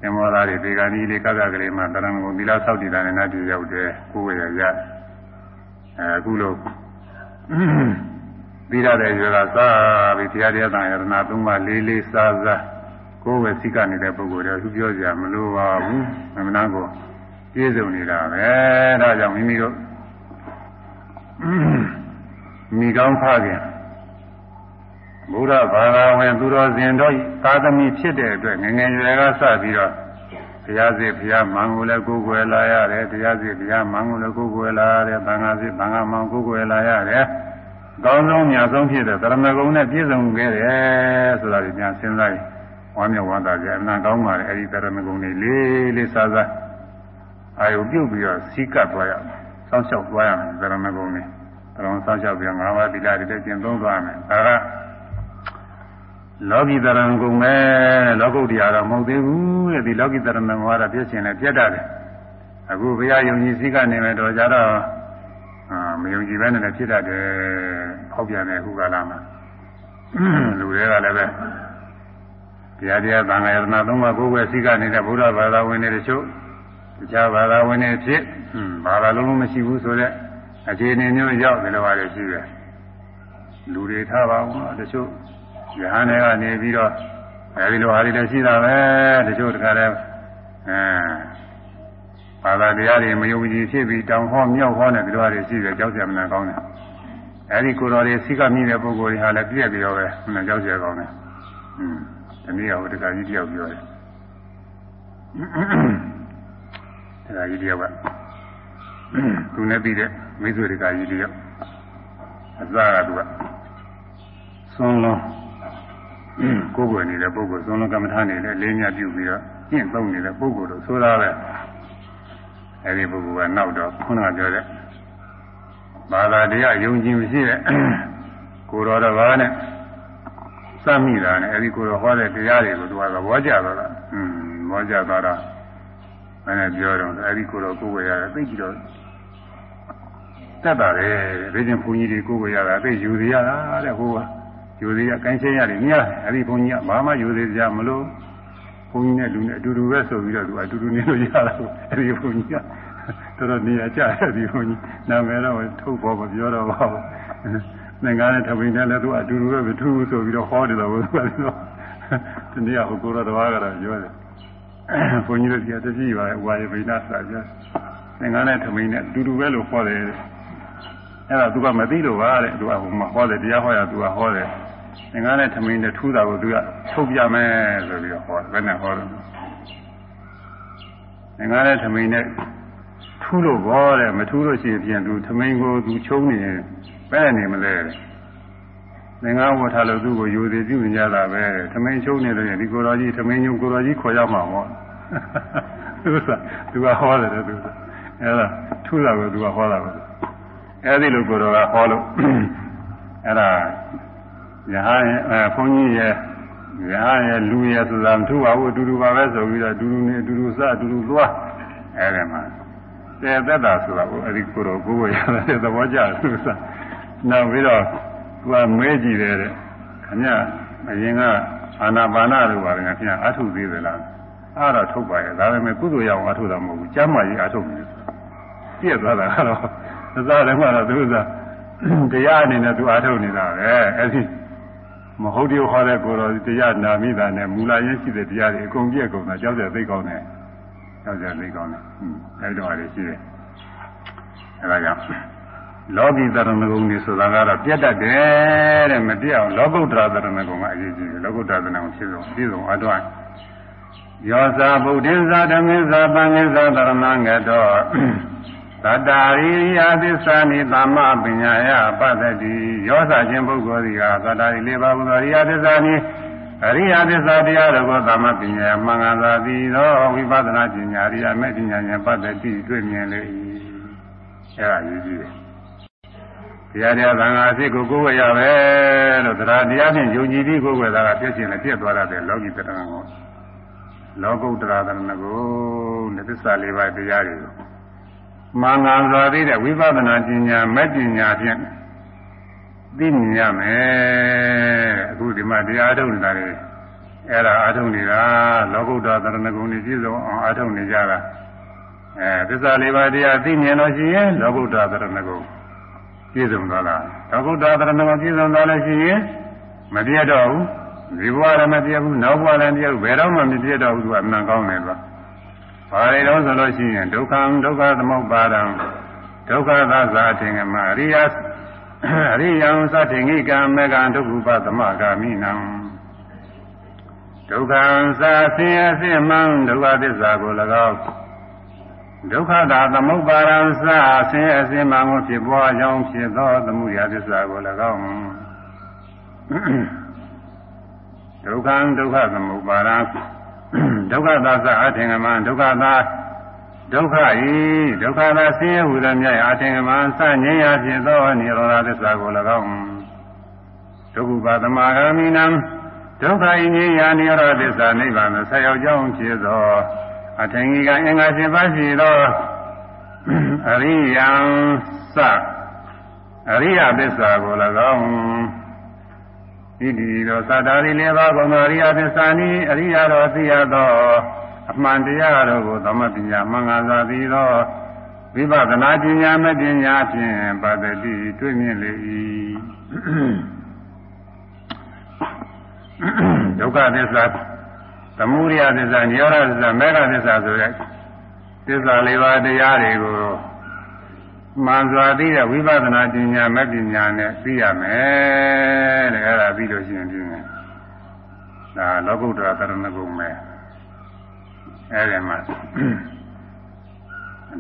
သင်္ဘောသားတွေဒီကနေ့လေးကကကလေးမှတရံကိုသီလဆောက်တည်တာနဲ့နတ်ပြည်ရောက်တယ်ကိုယ်ဝယ်ရရအဲအခုလို့ပြီးရတဲ့ရွယ်ကစားပြီးတရားတရားတန်ရတနာသုံးပါလေးလေးစားစားကိုယ်ဝယ်စိကနေတဲ့ပုဂ္ဂိုလ်တွေသူပြောကြမလို့ပါဘူးမမနာကိုပြည့်စုံနေတာပဲဒါကြောင့်မိမိတို့မိကောင်းဖခင် ဘုရားဘာသာဝင်သူတော်စင်တို့သာသမီဖြစ်တဲ့အတွက်ငငယ်ရွယ်ကစပြီးတော့ဘုရားစစ်ဘုရားမန်ကိုလည်းကိုယ်ွယ်လာရတယ်တရားစစ်ဘုရားမန်ကိုလည်းကိုယ်ွယ်လာရတယ်သံဃာစစ်သံဃာမန်ကိုယ်ွယ်လာရတယ်ကောင်းဆုံးမြတ်ဆုံးဖြစ်တဲ့သရမဂုံနဲ့ပြည့်စုံခဲ့တယ်ဆိုတာကိုပြန်စဉ်းစားရင်ဝမ်းမြောက်ဝမ်းသာကြအနံကောင်းပါလေအဲဒီသရမဂုံလေးလေးလေးစားစားအာယုပြုတ်ပြီးတော့စီးကပ်သွားရမယ်စောင့်ရှောက်သွားရမယ်သရမဂုံလေးသရမစောင့်ရှောက်ပြီးငါးပါးသီလတွေလည်းကျင့်သုံးသွားမယ်ဒါက လောကီတရဏဂုံပဲလောကုတ္တရာတော့မဟုတ်သေးဘူးတဲ့ဒီလောကီတရဏဂုံကတော့ပြည့်စင်တယ်ပြတ်တတ်တယ်အခုဘုရားယုံကြည်စည်းကနေမယ်တော့ကြတော့အာမယုံကြည်ပဲနဲ့ဖြစ်တတ်တယ်ဟောက်ပြန်တယ်ခုကလာမှာလူတွေကလည်းပဲတရားတရားသံဃာယတနာသုံးပါးကိုယ်ပဲစည်းကနေတဲ့ဘုရားဘာသာဝင်တွေတချို့တခြားဘာသာဝင်တွေဖြစ်ဘာသာလုံးလုံးမရှိဘူးဆိုတဲ့အခြေအနေမျိုးရောက်တယ်လို့ပါတယ်ရှိတယ်လူတွေထားပါဘူးတချို့ ယဟန်တွေကနေပြီးတော့အဲဒီလိုဟာတွေလည်းရှိတာပဲတချို့တခါလဲအဲဘာသာတရားတွေမယုံကြည်ဖြစ်ပြီးတောင်ဟောမြောက်ဟောနဲ့ဒီလိုဟာတွေရှိတယ်ကြောက်ကြမနာကောင်းတယ်အဲဒီကိုယ်တော်တွေစိကမိတဲ့ပုဂ္ဂိုလ်တွေဟာလည်းပြည့်ပြီးတော့ပဲမကြောက်ကြကောင်းတယ်อืมဒီနေ့ကဟိုတခါကြီးတယောက်ပြောတယ်တခါကြီးတယောက်ကသူနဲ့ပြီးတဲ့မိတ်ဆွေတခါကြီးတယောက်အစကသူကသွန်လုံး ကိုယ်ွယ်နေတဲ့ပုဂ္ဂိုလ်သွန်လုံးကမ္မထာနေတဲ့လေးမြပြုပြီးတော့ကျင့်သုံးနေတဲ့ပုဂ္ဂိုလ်တို့ဆိုတာပဲအဲဒီပုဂ္ဂိုလ်ကနောက်တော့ခုနကပြောတဲ့ဘာသာတရားယုံကြည်မရှိတဲ့ကိုတော်တော်ဘာနဲ့စမ်းမိတာနဲ့အဲဒီကိုတော်ဟောတဲ့တရားတွေကိုသူကသဘောကျတော့တာอืมသဘောကျတော့တာမနဲ့ပြောတော့အဲဒီကိုတော်ကိုယ်ွယ်ရတယ်သိကြည့်တော့တက်တာလေဘေးချင်းဘုန်းကြီးတွေကိုယ်ွယ်ရတာသိယူရတာတဲ့ဟိုက ယူသေးရကိုင်းချင်းရတယ်မြတ်အဲ့ဒီဘုန်းကြီးကဘာမှယူသေးကြမလို့ဘုန်းကြီးနဲ့လူနဲ့အတူတူပဲဆိုပြီးတော့သူအတူတူနေလို့ရတာကိုအဲ့ဒီဘုန်းကြီးကတော်တော်နေရာကျတယ်ဒီဘုန်းကြီးနာမည်တော့ထုတ်ဖို့မပြောတော့ပါဘူးသင်္ကားနဲ့ထမိန်နဲ့လည်းသူအတူတူပဲမထူးဆိုပြီးတော့ဟောတယ်လို့သူကပြောဒီနေ့ကဟိုကိုရတော်ကတော့ပြောတယ်ဘုန်းကြီးတို့ကတတိပါဝါယဗိနာစာပြောသင်္ကားနဲ့ထမိန်နဲ့အတူတူပဲလို့ဟောတယ်အဲ့ဒါသူကမသိလို့ပါတဲ့သူကဟိုမှာဟောတယ်တရားဟောရသူကဟောတယ် သင်္ကားနဲ့ထမင်းနဲ့ထူးတာကိုသူကထုတ်ပြမယ်ဆိုပြီးတော့ဟောတယ်ဘယ်နဲ့ဟောတယ်သင်္ကားနဲ့ထမင်းနဲ့ထူးလို့ဘောတဲ့မထူးလို့ရှိရင်ပြန်သူထမင်းကိုသူချုံနေရင်ပဲနေမလဲသင်္ကားဝတ်ထားလို့သူ့ကိုယူသေးပြုနေကြတာပဲထမင်းချုံနေလို့ရင်ဒီကိုတော်ကြီးထမင်းညုံကိုတော်ကြီးခေါ်ရမှာပေါ့သူကသူကဟောတယ်သူကအဲ့ဒါထူးတာကိုသူကဟောတာပဲအဲ့ဒီလိုကိုတော်ကဟောလို့အဲ့ဒါ ယဟန်အဲဘုန်းကြီးရဲ့ယဟန်ရဲ့လူရဲ့ဆိုတာမထူပါဘူးအတူတူပါပဲဆိုပြီးတော့အတူတူနေအတူတူစအတူတူသွားအဲဒီမှာတဲ့သက်တာဆိုတာကိုအဲဒီကိုတော့ကိုယ်ကိုရတဲ့သဘောကျသူစနောက်ပြီးတော့သူကမဲကြည့်တယ်တဲ့ခင်ဗျအရင်ကအာနာပါနလို့ပါလေခင်ဗျအထုသေးသလားအဲ့ဒါထုတ်ပါရဲ့ဒါပေမဲ့ကုသိုလ်ရအောင်အထုတာမဟုတ်ဘူးကျမ်းမာရေးအထုနေတယ်ပြည့်သွားတာကတော့သစားတယ်မှတော့သူကတရားအနေနဲ့သူအထုနေတာပဲအဲ့ဒီ မဟုတ်တယ်ဟောတဲ့ကိုယ်တော်တရားနာမိတာနဲ့မူလရင်းရှိတဲ့တရားတွေအကုန်ပြည့်ကုန်တာကြောက်ကြသိကောင်းတယ်ကြောက်ကြသိကောင်းတယ်ဟွန်းအဲဒီတော့အားရှိတယ်အဲဒါကြောင့်လောကီသရဏဂုံတွေဆိုတာကတော့ပြတ်တတ်တယ်တဲ့မပြတ်အောင်လောကုတ္တရာသရဏဂုံကအရေးကြီးတယ်လောကုတ္တရာသရဏဂုံဖြစ်ဆုံးပြည့်စုံအတော့ယောဇာဗုဒ္ဓင်္ဇာဓမ္မိဇာပန္နိဇာသရဏငတော သတ္တာရိယာသစ္စာနိသမ္မပညာယပတ္တိရောစာခြင်းပုဂ္ဂိုလ်သည်ဟာသတ္တာရိလေးပါးဘုရားရိယာသစ္စာနိအရိယာသစ္စာတရားတော်ကိုသမ္မပညာယမှန်ကန်သာသည်သောဝိပဿနာပညာရိယာမဲ့ပညာဉာဏ်ပတ္တိတွေ့မြင်လေ၏အဲဒါယူကြည့်တယ်တရားတရားသံဃာအစ်ကိုကိုယ်ဝယ်ရပဲလို့တရားတရားဖြင့်ယုံကြည်ပြီးကိုယ်ဝယ်တာကပြည့်စုံလည်းပြည့်သွားတဲ့လောကီတရဏဂုံလောကုတ္တရာတရဏဂုံနဲ့သစ္စာလေးပါးတရားတွေကို မှန်ကန်စွာသိတဲ့ဝိပဿနာပညာမဲ့ပညာဖြင့်သိမြင်ရမယ်အခုဒီမှာတရားထုတ်နေတာလေအဲ့ဒါအားထုတ်နေတာလောကုတ္တသရဏဂုံတွေပြည့်စုံအောင်အားထုတ်နေကြတာအဲသစ္စာလေးပါးတရားသိမြင်လို့ရှိရင်လောကုတ္တသရဏဂုံပြည့်စုံသွားလားလောကုတ္တသရဏဂုံပြည့်စုံသွားလို့ရှိရင်မပြတ်တော့ဘူးဒီဘဝလည်းမပြတ်ဘူးနောက်ဘဝလည်းမပြတ်ဘူးဘယ်တော့မှမပြတ်တော့ဘူးသူကအမှန်ကောင်းတယ်ကွာသ ဘာတွေတော့ဆိုလို့ရှိရင်ဒုက္ခံဒုက္ခသမုပ္ပါဒံဒုက္ခသဇာတင်္ဂမအရိယအရိယံသတ္တိငိကံမေကံဒုက္ခပသမဂာမိနံဒုက္ခံသာဆင်းရဲဆင်းမှန်ဒုက္ခသစ္စာကို၎င်းဒုက္ခသာသမုပ္ပါဒံသာဆင်းရဲဆင်းမှန်ကိုဖြစ်ပွားကြောင်းဖြစ်သောသမှုရာသစ္စာကို၎င်းဒုက္ခံဒုက္ခသမုပ္ပါဒံ ဒုက္ခသာသအထင်ကမဒုက္ခသာဒုက္ခဤဒုက္ခသာဆင်းရဲဟူသောမြတ်အထင်ကမစငြိမ်းရာဖြစ်သောနိရောဓသစ္စာကို၎င်းဒုက္ခပါသမာဂာမိနံဒုက္ခဤငြိမ်းရာနိရောဓသစ္စာနိဗ္ဗာန်သို့ဆက်ရောက်ကြောင်းဖြစ်သောအထင်ကြီးကအင်္ဂါရှင်ပါရှိသောအရိယံစအရိယသစ္စာကို၎င်း ဣတိသောသတ္တာရိလေးပါးဘုံသောအရိယသစ္စာနိအရိယတော်သိရသောအမှန်တရားတော်ကိုသမပညာမင်္ဂလာသည်သောဝိပဿနာပညာမပညာဖြင့်ပါတတိတွေ့မြင်လေ၏ဒုက္ခသစ္စာသမုဒယသစ္စာညောရသစ္စာမေဃသစ္စာဆိုတဲ့သစ္စာလေးပါးတရားတွေကို မှန်စွာသိတဲ့ဝိပဿနာပညာမပညာနဲ့သိရမယ်တဲ့အဲ့ဒါပြီးလို့ရှိရင်ပြင်းတယ်ဒါလောကုတ္တရာတရဏဂုံပဲအဲ့ဒီမှာ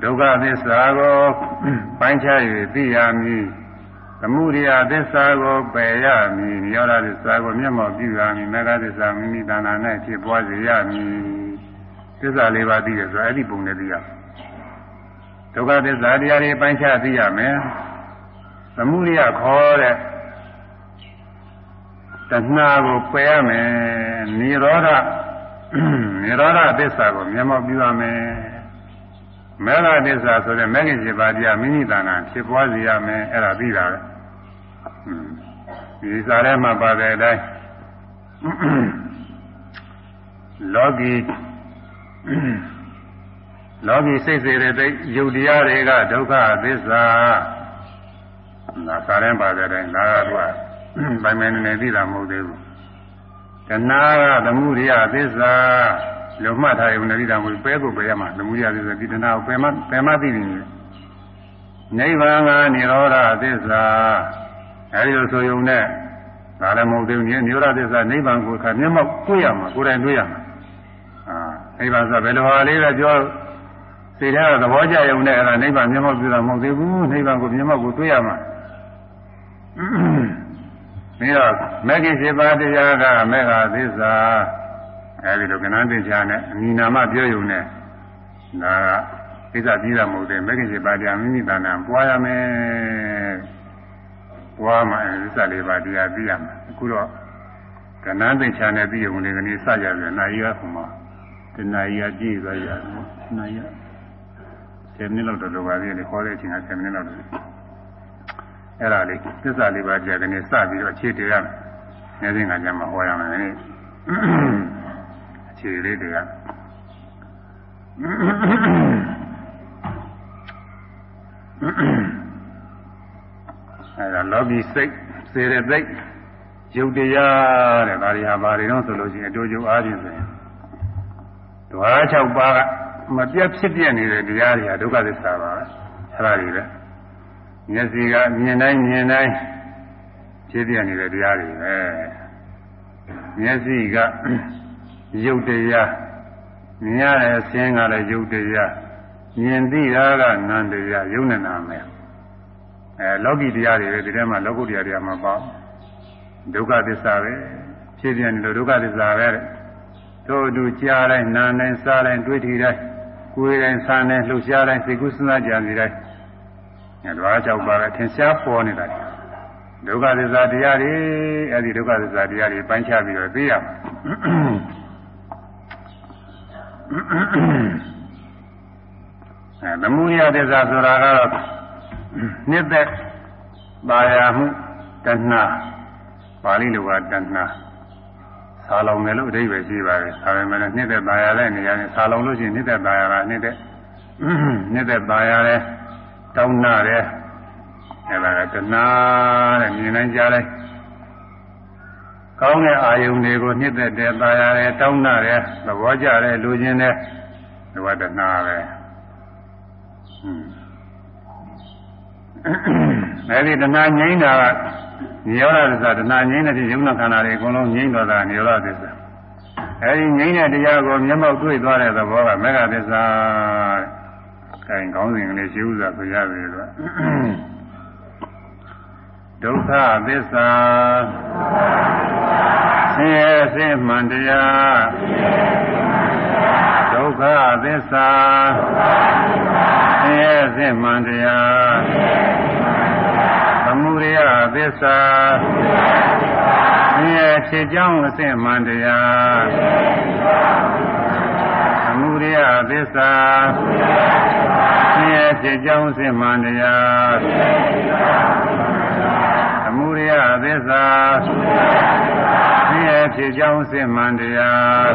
ဒုက္ခသစ္စာကိုပိုင်းခြား၍သိရမည်သမုဒိယသစ္စာကိုပယ်ရမည်နိရောဓသစ္စာကိုမျက်မှောက်ပြုရမည်မေဃသစ္စာမိမိတဏ္ဍာ၌ဖြစ်ပွားစေရမည်သစ္စာလေးပါးသိရဆိုအဲ့ဒီပုံနဲ့သိရ ဒုက္ခသစ္စာတရားတွေပိုင်းခြားသိရမယ်သမုဒိယခေါ်တဲ့တဏှာကိုပယ်ရမယ်နိရောဓနိရောဓသစ္စာကိုမျက်မှောက်ပြုရမယ်မေဃသစ္စာဆိုတဲ့မဂ္ဂင်7ပါးတရားမိမိတဏ္ဍာဖြစ်ပွားစေရမယ်အဲ့ဒါသိတာလေဒီစာထဲမှာပါတဲ့အတိုင်းလောကီ လောကီစိတ်စေတဲ့တိတ်ယုတ်တရားတွေကဒုက္ခသစ္စာဒါစာထဲပါတဲ့အတိုင်းဒါကတော့ပိုင်ပိုင်နေနေသိတာမဟုတ်သေးဘူးတဏှာကသမှုရိယသစ္စာလောမှတ်ထားရုံနဲ့သိတာမဟုတ်ပဲကိုပဲရမှာသမှုရိယသစ္စာဒီတဏှာကိုပယ်မပယ်မသိနေတယ်နိဗ္ဗာန်ကនិရောဓသစ္စာအဲဒီလိုဆိုရုံနဲ့ဒါလည်းမဟုတ်သေးဘူးနိရောဓသစ္စာနိဗ္ဗာန်ကိုခါမျက်မှောက်တွေ့ရမှာကိုယ်တိုင်တွေ့ရမှာအာနိဗ္ဗာန်ဆိုဘယ်လိုဟာလေးပဲပြော စိတ်ထဲကသဘောကျရုံနဲ့အဲ့ဒါနိဗ္ဗာန်မျက်မှောက်ပြုတာမဟုတ်သေးဘူးနိဗ္ဗာန်ကိုမျက်မှောက်ကိုတွေ့ရမှာပြီးတော့မဂ္ဂင်7ပါးတရားကမေဃသစ္စာအဲဒီလိုကဏ္ဍသင်္ချာနဲ့အမိနာမပြောရုံနဲ့ဒါကကိစ္စကြီးတာမဟုတ်သေးမဂ္ဂင်7ပါးတရားမိမိတဏ္ဍာပွားရမယ်ပွားမှကိစ္စလေးပါးတရားသိရမယ်အခုတော့ကဏ္ဍသင်္ချာနဲ့ပြီးရုံလေးကနေစကြပြန်နာရီကခုမှတဏှာကြီးအကြည့်သွားရတယ်နာရီ 10မိနစ်လောက်တော့လိုပါသေးတယ်ခေါ်တဲ့အချိန်က10မိနစ်လောက်တော့အဲ့ဒါလေးသစ္စာလေးပါးကြာကနေစပြီးတော့အခြေတည်ရမယ်။နေစဉ်ကကြမှာဟောရမယ်လေ။အခြေလေးတွေကအဲ့ဒါလောကီစိတ်စေရသိက်ရုပ်တရားတဲ့ဒါတွေဟာဘာတွေတော့ဆိုလို့ရှိရင်အတူတူအားဖြင့်ဆိုရင်ဓဝါ6ပါးက မပြတ်ဖြစ်ပြနေတဲ့တရားတွေဟာဒုက္ခသစ္စာပါပဲအဲ့ဒါတွေပဲမျက်စိကမြင်တိုင်းမြင်တိုင်းဖြစ်ပြနေတဲ့တရားတွေပဲမျက်စိကရုပ်တရားမြင်ရတဲ့အဆင်းကလည်းရုပ်တရားမြင်သိတာကနံတရားယုံနေနာမယ်အဲလောကီတရားတွေပဲဒီထဲမှာလောကုတ္တရာတရားမပေါ့ဒုက္ခသစ္စာပဲဖြစ်ပြနေလို့ဒုက္ခသစ္စာပဲတို့ အတူကြားတိုင်းနားတိုင်းစားတိုင်းတွေးထီတိုင်းကိုယ်တိုင်းဆန်းတိုင်းလှုပ်ရှားတိုင်းစိတ်ကူးစဉ်းစားကြံစီတိုင်းအဲဒါကြောင့်ပါပဲထင်ရှားပေါ်နေတာဒုက္ခသစ္စာတရားတွေအဲဒီဒုက္ခသစ္စာတရားတွေပိုင်းခြားပြီးတော့သိရမှာအဲသမုဒိယသစ္စာဆိုတာကတော့နှစ်သက်ပါရမှုတဏှာပါဠိလိုကတဏှာ ဆာလောင်တယ်လို့အဓိပ္ပာယ်ရှိပါတယ်။ဒါပေမဲ့နှစ်သက်ပါရတဲ့နေရာနဲ့ဆာလောင်လို့ရှိရင်နှစ်သက်ပါရတာနှစ်သက်နှစ်သက်ပါရတဲ့တောင်းနာတယ်အဲဒါကတဏှာတဲ့မြင်နိုင်ကြတယ်ကောင်းတဲ့အာယုန်တွေကိုနှစ်သက်တယ်ပါရတယ်တောင်းနာတယ်သဘောကျတယ်လူချင်းတယ်ဒီဝတ္တနာပဲအဲဒီတဏှာငြိမ်းတာက နိရောဓသစ္စာတဏှာငြိမ်းတဲ့ဒီယုံနာခန္ဓာတွေအကုန်လုံးငြိမ်းတော့တာနိရောဓသစ္စာအဲဒီငြိမ်းတဲ့တရားကိုမျက်မှောက်တွေ့သွားတဲ့သဘောကမေဃသစ္စာတဲ့အဲကောင်းစဉ်ကလေးရှိဥစွာဆိုရပြီလို့ဒုက္ခသစ္စာဆင်းရဲစိတ်မှန်တရားဒုက္ခသစ္စာဆင်းရဲစိတ်မှန်တရားသမုဒ ယသစ္စာဆင်းရဲဖြစ်ကြောင်းအစစ်မှန်တရားသမုဒယသစ္စာဆင်းရဲဖြစ်ကြောင်းအစစ်မှန်တရားသမုဒယသစ္စာဆင်းရဲဖြစ်ကြောင်းအစစ်မှန်တရား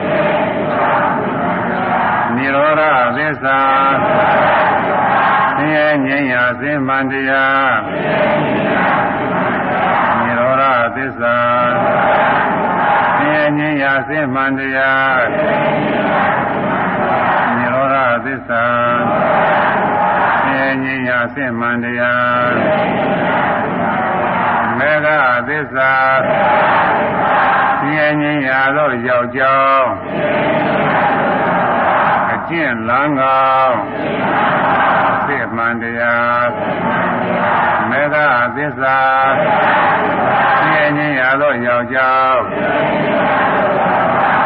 နိရောဓသစ္စာဆင်းရဲငြိမ်းရာအစစ်မှန်တရားနိရောဓသ စ္စာဆင်းရဲငြိမ်းရာအစစ်မှန်တရားနိရောဓသစ္စာဆင်းရဲငြိမ်းရာအစစ်မှန်တရားမေဃသစ္စာဆင်းရဲငြိမ်းရာသောယောက်ျောင်းအကျင့်လန်းကောင်းစစ် မှန်တရားမေဃသစ္စာဆင်းရဲငြိမ်းရာသောယောက်ျောင်း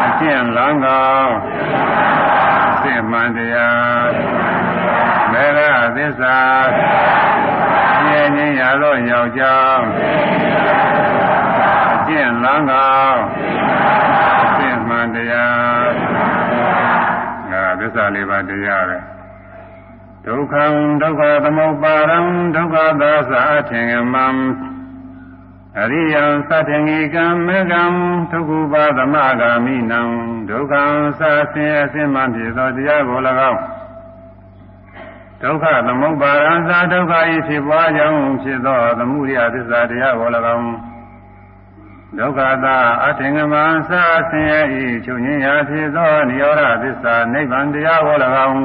အကျင့်လန်းကောင်းစစ်မှန်တရားမေဃသစ္စာဆင်းရဲငြိမ်းရာသောယောက်ျောင်းအကျင့်လန်းကောင်းစစ်မှန်တရားငါသစ္စာလေးပါးတရားပဲ ဒုက္ခံဒုက္ခသမုပ္ပါဒံဒုက္ခသာသာအထင်မံအရိယံသတ္တငိကံမေကံဒုက္ခပါသမဂာမိနံဒုက္ခံသဆင်းအစင်မှဖြစ်သောတရားကို၎င်းဒုက္ခသမုပ္ပါဒံသာဒုက္ခဤဖြစ်ပွားကြောင်းဖြစ်သောသမှုရိယသစ္စာတရားကို၎င်းဒုက္ခသာအထင်မံသာဆင်းရဲဤချုပ်ငြိမ်းရာဖြစ်သောနိရောဓသစ္စာနိဗ္ဗာန်တရားကို၎င်း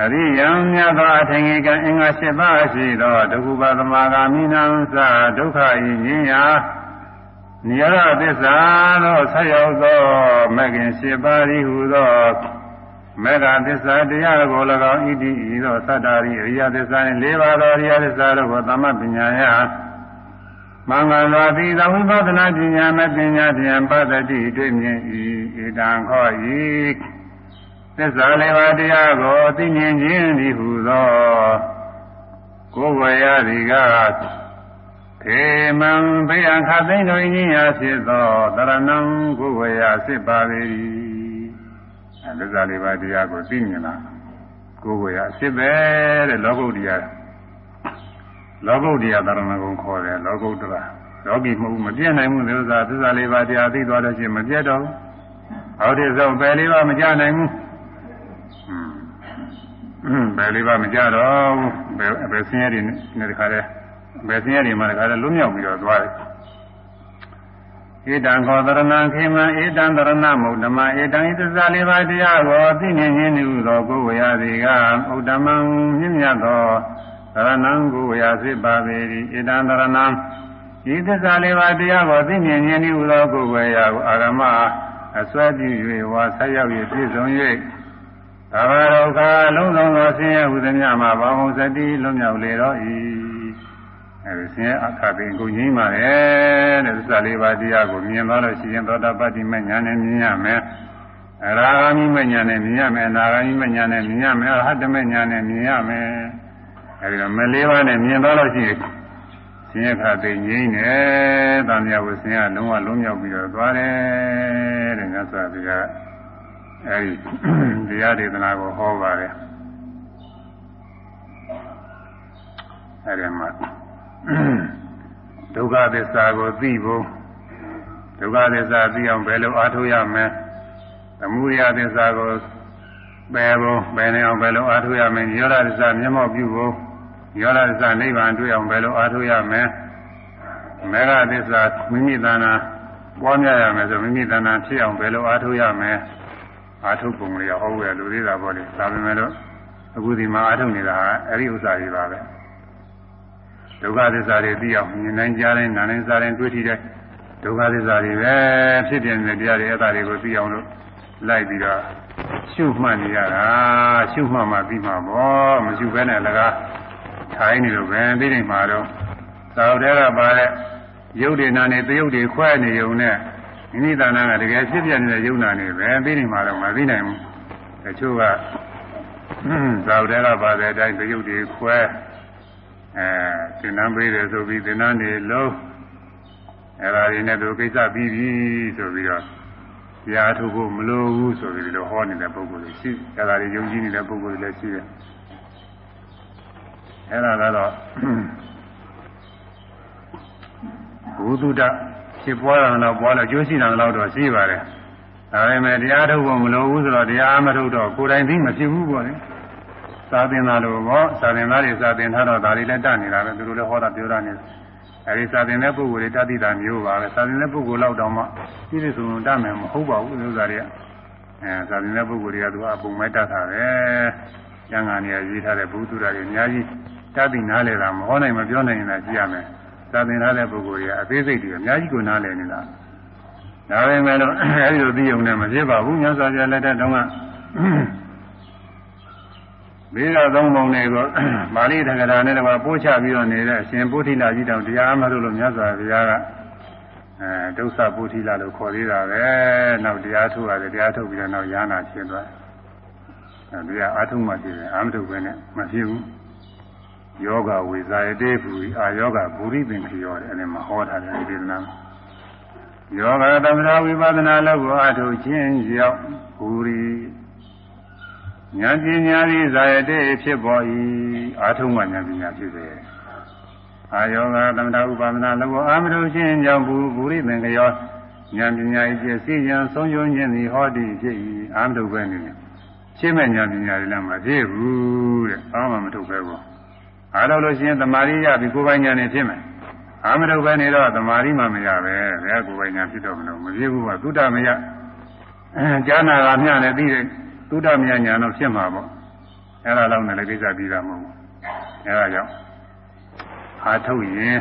အရိယံမြတ်သောအထင်ကြီးကအင်္ဂါ၈ပါးရှိသောဒုက္ခပါသမာဂာမိနံသာဒုက္ခဤငြိမ်းရာနိရောဓသစ္စာသောဆက်ရောက်သောမဂ္ဂင်၈ပါးဤဟူသောမေဃသစ္စာတရားကို၎င်းဣတိဤသောသတ္တရိအရိယသစ္စာနှင့်၄ပါးသောအရိယသစ္စာတို့ကိုသမပညာယမင်္ဂလာတိသဝိပဿနာပညာမပညာဖြင့်ပတ္တိတွေ့မြင်၏ဣတံခော၏ သစ္စာလေးပါးတရားကိုသိမြင်ခြင်းဤဟူသောကိုယ်ဝေရသည်ကခေမံဘေယံခသိမ့်တို့ဉာဏ်ဖြစ်သောတရဏံကိုယ်ဝေရစစ်ပါပေ၏အဲသစ္စာလေးပါးတရားကိုသိမြင်လာကိုယ်ဝေရစစ်ပဲတဲ့လောကုတ္တရာလောကုတ္တရာတရဏဂုံခေါ်တယ်လောကုတ္တရာလောကီမဟုတ်မပြည့်နိုင်ဘူးသစ္စာသစ္စာလေးပါးတရားသိသွားလို့ရှိရင်မပြတ်တော့ဘူးဟောဒီဆုံးပယ်လေးပါးမကြနိုင်ဘူး ဘယ်လေးပါမကြတော့ဘယ်ဘယ်ဆင်းရဲတွေနဲ့တခါတည်းဘယ်ဆင်းရဲတွေမှတခါတည်းလွတ်မြောက်ပြီးတော့သွားတယ်ဧတံခောသရဏံခေမံဧတံသရဏမုဒ္ဓမဧတံဤသစ္စာလေးပါးတရားကိုသိမြင်ခြင်းဟုသောကိုယ်ဝေယသည်ကဥဒ္ဓမံမြင့်မြတ်သောသရဏံကိုယ်ဝေယစစ်ပါပေ၏ဧတံသရဏံဤသစ္စာလေးပါးတရားကိုသိမြင်ခြင်းဟုသောကိုယ်ဝေယကိုအာရမအစွဲပြု၍ဝါဆက်ရောက်၍ပြည့်စုံ၍ သဘာဒုက္ခလုံးစုံသောဆင်းရဲဟုသည်များမှာဘာဝစတိလွတ်မြောက်လေတော့၏အဲဒီဆင်းရဲအခါပင်ကိုငြိမ်းပါလေတဲ့သစ္စာလေးပါးတရားကိုမြင်သွားလို့ရှိရင်သောတာပတ္တိမဉာဏ်နဲ့မြင်ရမယ်အရာဂမိမဉာဏ်နဲ့မြင်ရမယ်အနာဂမိမဉာဏ်နဲ့မြင်ရမယ်အဟတမဉာဏ်နဲ့မြင်ရမယ်အဲဒီတော့မလေးပါးနဲ့မြင်သွားလို့ရှိရင်ဆင်းရဲခါသိငြိမ်းတယ်။တန်မြတ်ဝဆင်းရဲလုံးဝလုံးမြောက်ပြီးတော့သွားတယ်တဲ့မြတ်စွာဘုရား အဲဒီတရားဒေသနာကိုဟောပါတယ်အဲဒီမှာဒုက္ခသစ္စာကိုသိဖို့ဒုက္ခသစ္စာသိအောင်ဘယ်လိုအားထုတ်ရမလဲသမုဒယသစ္စာကိုပယ်ဖို့ပယ်နေအောင်ဘယ်လိုအားထုတ်ရမလဲယောရသစ္စာမျက်မှောက်ပြုဖို့ယောရသစ္စာနိဗ္ဗာန်တွေ့အောင်ဘယ်လိုအားထုတ်ရမလဲမေဃသစ္စာမိမိတဏ္ဍာပွားများရမယ်ဆိုမိမိတဏ္ဍာဖြစ်အောင်ဘယ်လိုအားထုတ်ရမလဲ အားထုတ်ပုံလေးဟောဝယ်လူသေးတာပေါ့လေဒါပေမဲ့လို့အခုဒီမှာအားထုတ်နေတာအဲ့ဒီဥစ္စာတွေပါပဲဒုက္ခသစ္စာတွေသိအောင်မြင်နိုင်ကြတဲ့နာနိုင်စားတဲ့တွေ့ထိတဲ့ဒုက္ခသစ္စာတွေပဲဖြစ်ပြနေတဲ့တရားတွေအဲ့ဒါတွေကိုသိအောင်လို့လိုက်ပြီးတော့ရှုမှတ်နေရတာရှုမှတ်မှပြီးမှာပေါ့မရှုဘဲနဲ့လကားထိုင်နေလို့ပဲသိနေမှာတော့သာဝတ္တကပါတဲ့ရုပ်တွေနာနေသရုပ်တွေခွဲနေုံနဲ့ မိမိတဏ္ဍာကတကယ်ဖြစ်ပြနေတဲ့ယုံနာနေပဲသိနေမှာတော့မသိနိုင်ဘူးတချို့ကသာဝတ္တကပါတဲ့အတိုင်းသရုပ်တွေခွဲအဲသင်္นานပေးတယ်ဆိုပြီးသင်္นานတွေလုံးအဲဒါတွေနဲ့သူကိစ္စပြီးပြီဆိုပြီးတော့တရားထုတ်ဖို့မလိုဘူးဆိုပြီးတော့ဟောနေတဲ့ပုဂ္ဂိုလ်တွေရှိအဲဒါတွေယုံကြည်နေတဲ့ပုဂ္ဂိုလ်တွေလည်းရှိတယ်အဲဒါကတော့ဘုသူတ္တ ဖြစ်ပွားတာတော့ပွားလို့ကျိုးရှိတာတော့တော့ရှိပါတယ်ဒါပေမဲ့တရားထုတ်ဖို့မလိုဘူးဆိုတော့တရားမထုတ်တော့ကိုယ်တိုင်သိမဖြစ်ဘူးပေါ့လေသာသင်သားလို့ပေါ့သာသင်သားတွေသာသင်ထားတော့ဒါတွေလည်းတတ်နေတာပဲသူတို့လည်းဟောတာပြောတာနေအဲဒီသာသင်တဲ့ပုဂ္ဂိုလ်တွေတတ်သိတာမျိုးပါပဲသာသင်တဲ့ပုဂ္ဂိုလ်လောက်တောင်မှပြည့်စုံစုံတတ်မယ်မဟုတ်ပါဘူးဥစ္စာတွေကအဲသာသင်တဲ့ပုဂ္ဂိုလ်တွေကသူကအပုံမဲ့တတ်တာပဲကျန်ကန်နေရေးထားတဲ့ဘုသူဓာတ်တွေအများကြီးတတ်သိနားလေတာမဟောနိုင်မပြောနိုင်ရင်လည်းကြည့်ရမယ် သာသင်ထားတဲ့ပုဂ္ဂိုလ်တွေအသေးစိတ်တွေအများကြီးကိုနားလည်နေတာဒါပေမဲ့လို့အဲဒီလိုသိုံနဲ့မဖြစ်ပါဘူးညစွာပြလက်တဲ့တုန်းကဘေးကသုံးပုံတွေကိုပါဠိတက္ကရာနဲ့တော့ပို့ချပြီးတော့နေတဲ့အရှင်ပုထိလာကြီးတောင်တရားမလို့လို့မြတ်စွာဘုရားကအဲဒုစပုထိလာလို့ခေါ်သေးတာပဲနောက်တရားထုတ်ရတယ်တရားထုတ်ပြီးတော့နောက်ရဟနာဖြစ်သွားတယ်တရားအာထုမှဖြစ်တယ်အာမထုတ်ပဲနဲ့မဖြစ်ဘူး ယောဂဝေဇာယတေပူအာယောဂဘူရိပင်ခရောတယ်အဲဒီမှာဟောထားတယ်ဒီဒေသနာယောဂသမထဝိပဿနာလောက်ကိုအထုတ်ခြင်းရောက်ဘူရိဉာဏ်ပညာဤဇာယတေဖြစ်ပေါ်၏အာထုမှဉာဏ်ပညာဖြစ်စေအာယောဂသမထဥပဒနာလောက်ကိုအာမထုတ်ခြင်းကြောင့်ဘူဘူရိပင်ခရောဉာဏ်ပညာဤဖြစ်စီရင်ဆုံးယုံခြင်းသည်ဟောတည်ဖြစ်၏အာမထုတ်ပဲနေရှင်းမဲ့ဉာဏ်ပညာတွေလည်းမဖြစ်ဘူးတဲ့အာမမထုတ်ပဲဘူး အားလို့လို့ရှိရင်တမာရိရပြီကိုယ်ပိုင်ညာနဲ့ဖြစ်မယ်အာမထုတ်ပဲနေတော့တမာရိမှမရပဲဘယ်ကိုယ်ပိုင်ညာဖြစ်တော့မလို့မဖြစ်ဘူးကသုတမယအဲဈာနာကမျှနဲ့ပြီးတယ်သုတမယညာတော့ဖြစ်မှာပေါ့အဲ့ဒါတော့လည်းကိစ္စပြီးတာမဟုတ်ဘူးအဲ့ဒါကြောင့်အာထုတ်ရင်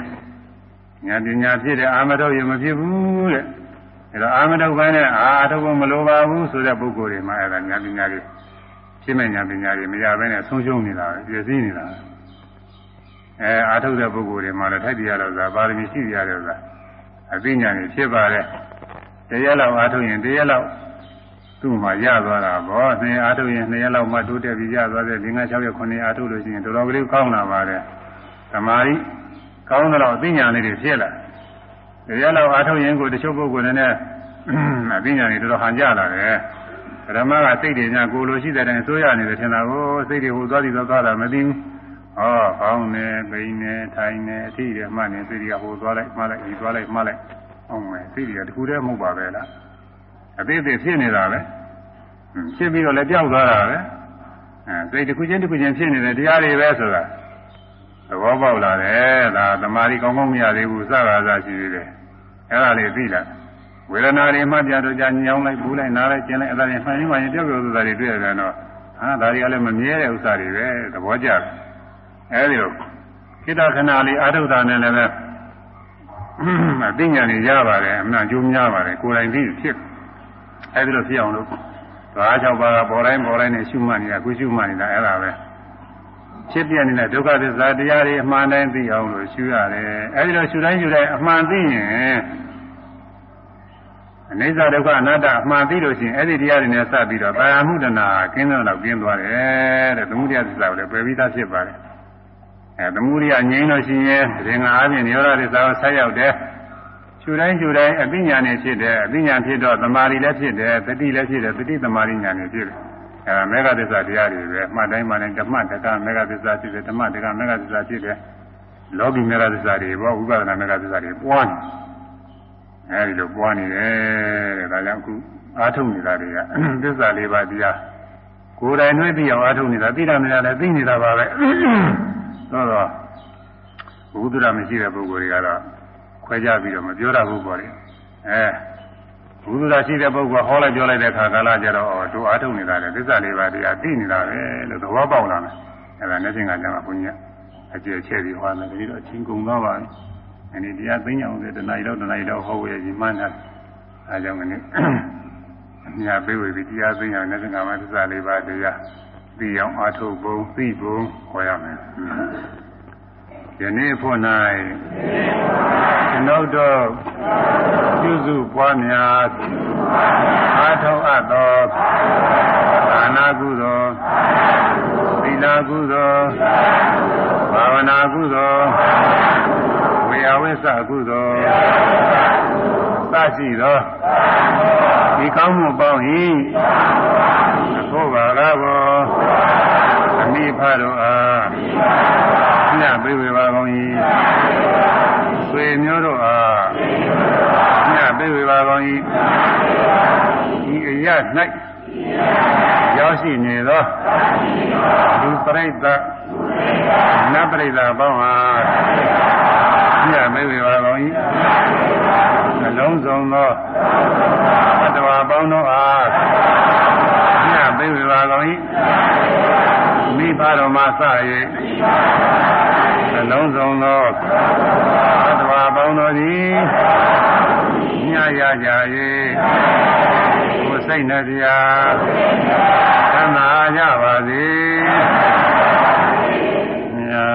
ညာပညာဖြစ်တယ်အာမထုတ်ရင်မဖြစ်ဘူးတဲ့အဲ့တော့အာမထုတ်ပဲနဲ့အာထုတ်ဖို့မလိုပါဘူးဆိုတဲ့ပုဂ္ဂိုလ်တွေမှာအဲ့ဒါညာပညာတွေဖြစ်မဲ့ညာပညာတွေမရဘဲနဲ့ဆုံးရှုံးနေတာပဲပြည့်စည်နေတာပဲ အဲအာထုတ်တဲ့ပုဂ္ဂိုလ်တွေမှာလည်းထိုက်တရားလို့သာပါရမီရှိရတယ်ဆိုတာအသိဉာဏ်ကြီးဖြစ်ပါတယ်တရားလောက်အာထုတ်ရင်တရားလောက်သူ့မှာရသွားတာပေါ့သင်အာထုတ်ရင်2ရက်လောက်မှတိုးတက်ပြီးရသွားတဲ့5 6ရက်9ရက်အာထုတ်လို့ရှိရင်တော်တော်ကလေးကောင်းလာပါတယ်သမာဓိကောင်းတော့အသိဉာဏ်လေးတွေဖြစ်လာတရားလောက်အာထုတ်ရင်ကိုတချို့ပုဂ္ဂိုလ်တွေနဲ့အသိဉာဏ်တွေတော်တော်ဟန်ကြလာတယ်ဓမ္မကစိတ်တွေညာကိုလိုရှိတဲ့တိုင်းဆိုရနေတယ်ထင်တာကိုစိတ်တွေဟိုသွားပြီးသွားတာမသိဘူး ဟောကောင်းနေပိန်နေထိုင်နေအထီးတွေမှနေစိတ်တွေကဟိုသွားလိုက်မှလိုက်ဒီသွားလိုက်မှလိုက်အောင်မယ်စိတ်တွေကတခုတည်းမဟုတ်ပါပဲလားအသေးသေးဖြစ်နေတာပဲဖြစ်ပြီးတော့လည်းကြောက်သွားတာပဲအဲစိတ်တစ်ခုချင်းတစ်ခုချင်းဖြစ်နေတဲ့တရားတွေပဲဆိုတာသဘောပေါက်လာတယ်ဒါသမာဓိကောင်းကောင်းမရသေးဘူးစကားစားရှိသေးတယ်အဲ့ဒါလေးသိလားဝေဒနာတွေမှပြတော့ကြာညောင်းလိုက်ပူလိုက်နားလိုက်ကျင်လိုက်အဲ့ဒါတွေမှန်ရင်မှန်ရင်ပြောက်ပြောက်သွားတာတွေတွေ့ရတယ်တော့ဟာဒါတွေကလည်းမမြဲတဲ့ဥစ္စာတွေပဲသဘောကျတယ် အဲဒီလိုခိတ္တခဏလေးအာထုတာနဲ့လည်းပဲအသိဉာဏ်ကြီးရပါတယ်အမှန်ကျိုးများပါတယ်ကိုယ်တိုင်သိဖြစ်အဲဒီလိုဖြစ်အောင်လို့သွား၆ပါးကပေါ်တိုင်းပေါ်တိုင်းနဲ့ရှုမှတ်နေတာကိုရှုမှတ်နေတာအဲ့ဒါပဲဖြစ်ပြနေတဲ့ဒုက္ခသစ္စာတရားတွေအမှန်တိုင်းသိအောင်လို့ရှုရတယ်အဲဒီလိုရှုတိုင်းရှုတိုင်းအမှန်သိရင်အနိစ္စဒုက္ခအနတ္တအမှန်သိလို့ရှိရင်အဲ့ဒီတရားတွေနဲ့စပ်ပြီးတော့တာယာမှုတနာကင်းတော့တော့ကျင်းသွားတယ်တဲ့သမုဒိယသစ္စာကိုလည်းပယ်ပြီးသားဖြစ်ပါတယ် အဲသမုဒိယငြိမ်းလို့ရှိရင်ရင်္ဂအားဖြင့်နိရောဓသစ္စာကိုဆက်ရောက်တယ်ခြူတိုင်းခြူတိုင်းအသိဉာဏ်နဲ့ဖြစ်တယ်အသိဉာဏ်ဖြစ်တော့သမာဓိလည်းဖြစ်တယ်တတိလည်းဖြစ်တယ်တတိသမာဓိဉာဏ်နဲ့ဖြစ်တယ်အဲမေဃသစ္စာတရားတွေပဲမှတ်တိုင်းမှတိုင်းဓမ္မတက္ကမေဃသစ္စာဖြစ်တယ်ဓမ္မတက္ကမေဃသစ္စာဖြစ်တယ်လောကီမေဃသစ္စာတွေဘောဝိပဿနာမေဃသစ္စာတွေပွားနေအဲဒီလိုပွားနေတယ်တဲ့ဒါကြောင့်အခုအာထုံနေတာတွေကသစ္စာလေးပါးတရားကိုယ်တိုင်နှွေးသိအောင်အာထုံနေတာသိတာမရလည်းသိနေတာပါပဲ တော့တော့ဘုဒ္ဓရမရှိတဲ့ပုဂ္ဂိုလ်တွေကတော့ခွဲကြပြီးတော့မပြောရဘူးပေါ့လေအဲဘုရားရှိတဲ့ပုဂ္ဂိုလ်ဟောလိုက်ပြောလိုက်တဲ့ခါကာလကျတော့တို့အားထုတ်နေတာလေသစ္စာလေးပါးတရားသိနေတာပဲလို့သဘောပေါက်လာတယ်အဲဒါနဲ့ချင်းကကျမှဘုန်းကြီးကအကျယ်ချဲ့ပြီးဟောတယ်ဒီတော့အချင်းကုန်သွားပါပြီအဲဒီတရားသိညာအောင်တဲ့တဏှာရီတော့တဏှာရီတော့ဟောဝယ်ကြီးမှန်းတာအဲကြောင့်ကနေ့အများပေးဝေပြီးတရားသိညာနဲ့ချင်းကမှသစ္စာလေးပါးတရား သိအောင်အားထုတ်ပုံသိပုံဟောရမယ်ယနေ့ဖို့၌ကျွန်ုပ်တို့ပြုစုပွားများအားထုတ်အပ်သောဒါနာကုသိုလ်သီလကုသိုလ်ဘာဝနာကုသိုလ်ဝေယဝိသကုသိုလ်သရှိသောဒီကောင်းမှုပေါင်း၏အဖို့ပါကားဘောအမိ ဖတို့အားညပေးဝေပါကောင်း၏ဆွေမျိုးတို့အားညပေးဝေပါကောင်း၏ဒီအရ၌ရောက်ရှိနေသောလူပရိသတ်နတ်ပရိသတ်ပေါင်းအားညပေးဝေပါကောင်း၏အလုံးစုံသောဘတ်တော်ပေါင်းတို့အားညပေးဝေပါကောင်း၏ မိဘတော်မှစ၍အလုံးစုံသောသတ္တဝါပေါင်းတို့သည်ညရကြ၍ကိုယ်စိတ်နှတရားသံသာကြပါစေ။ညာ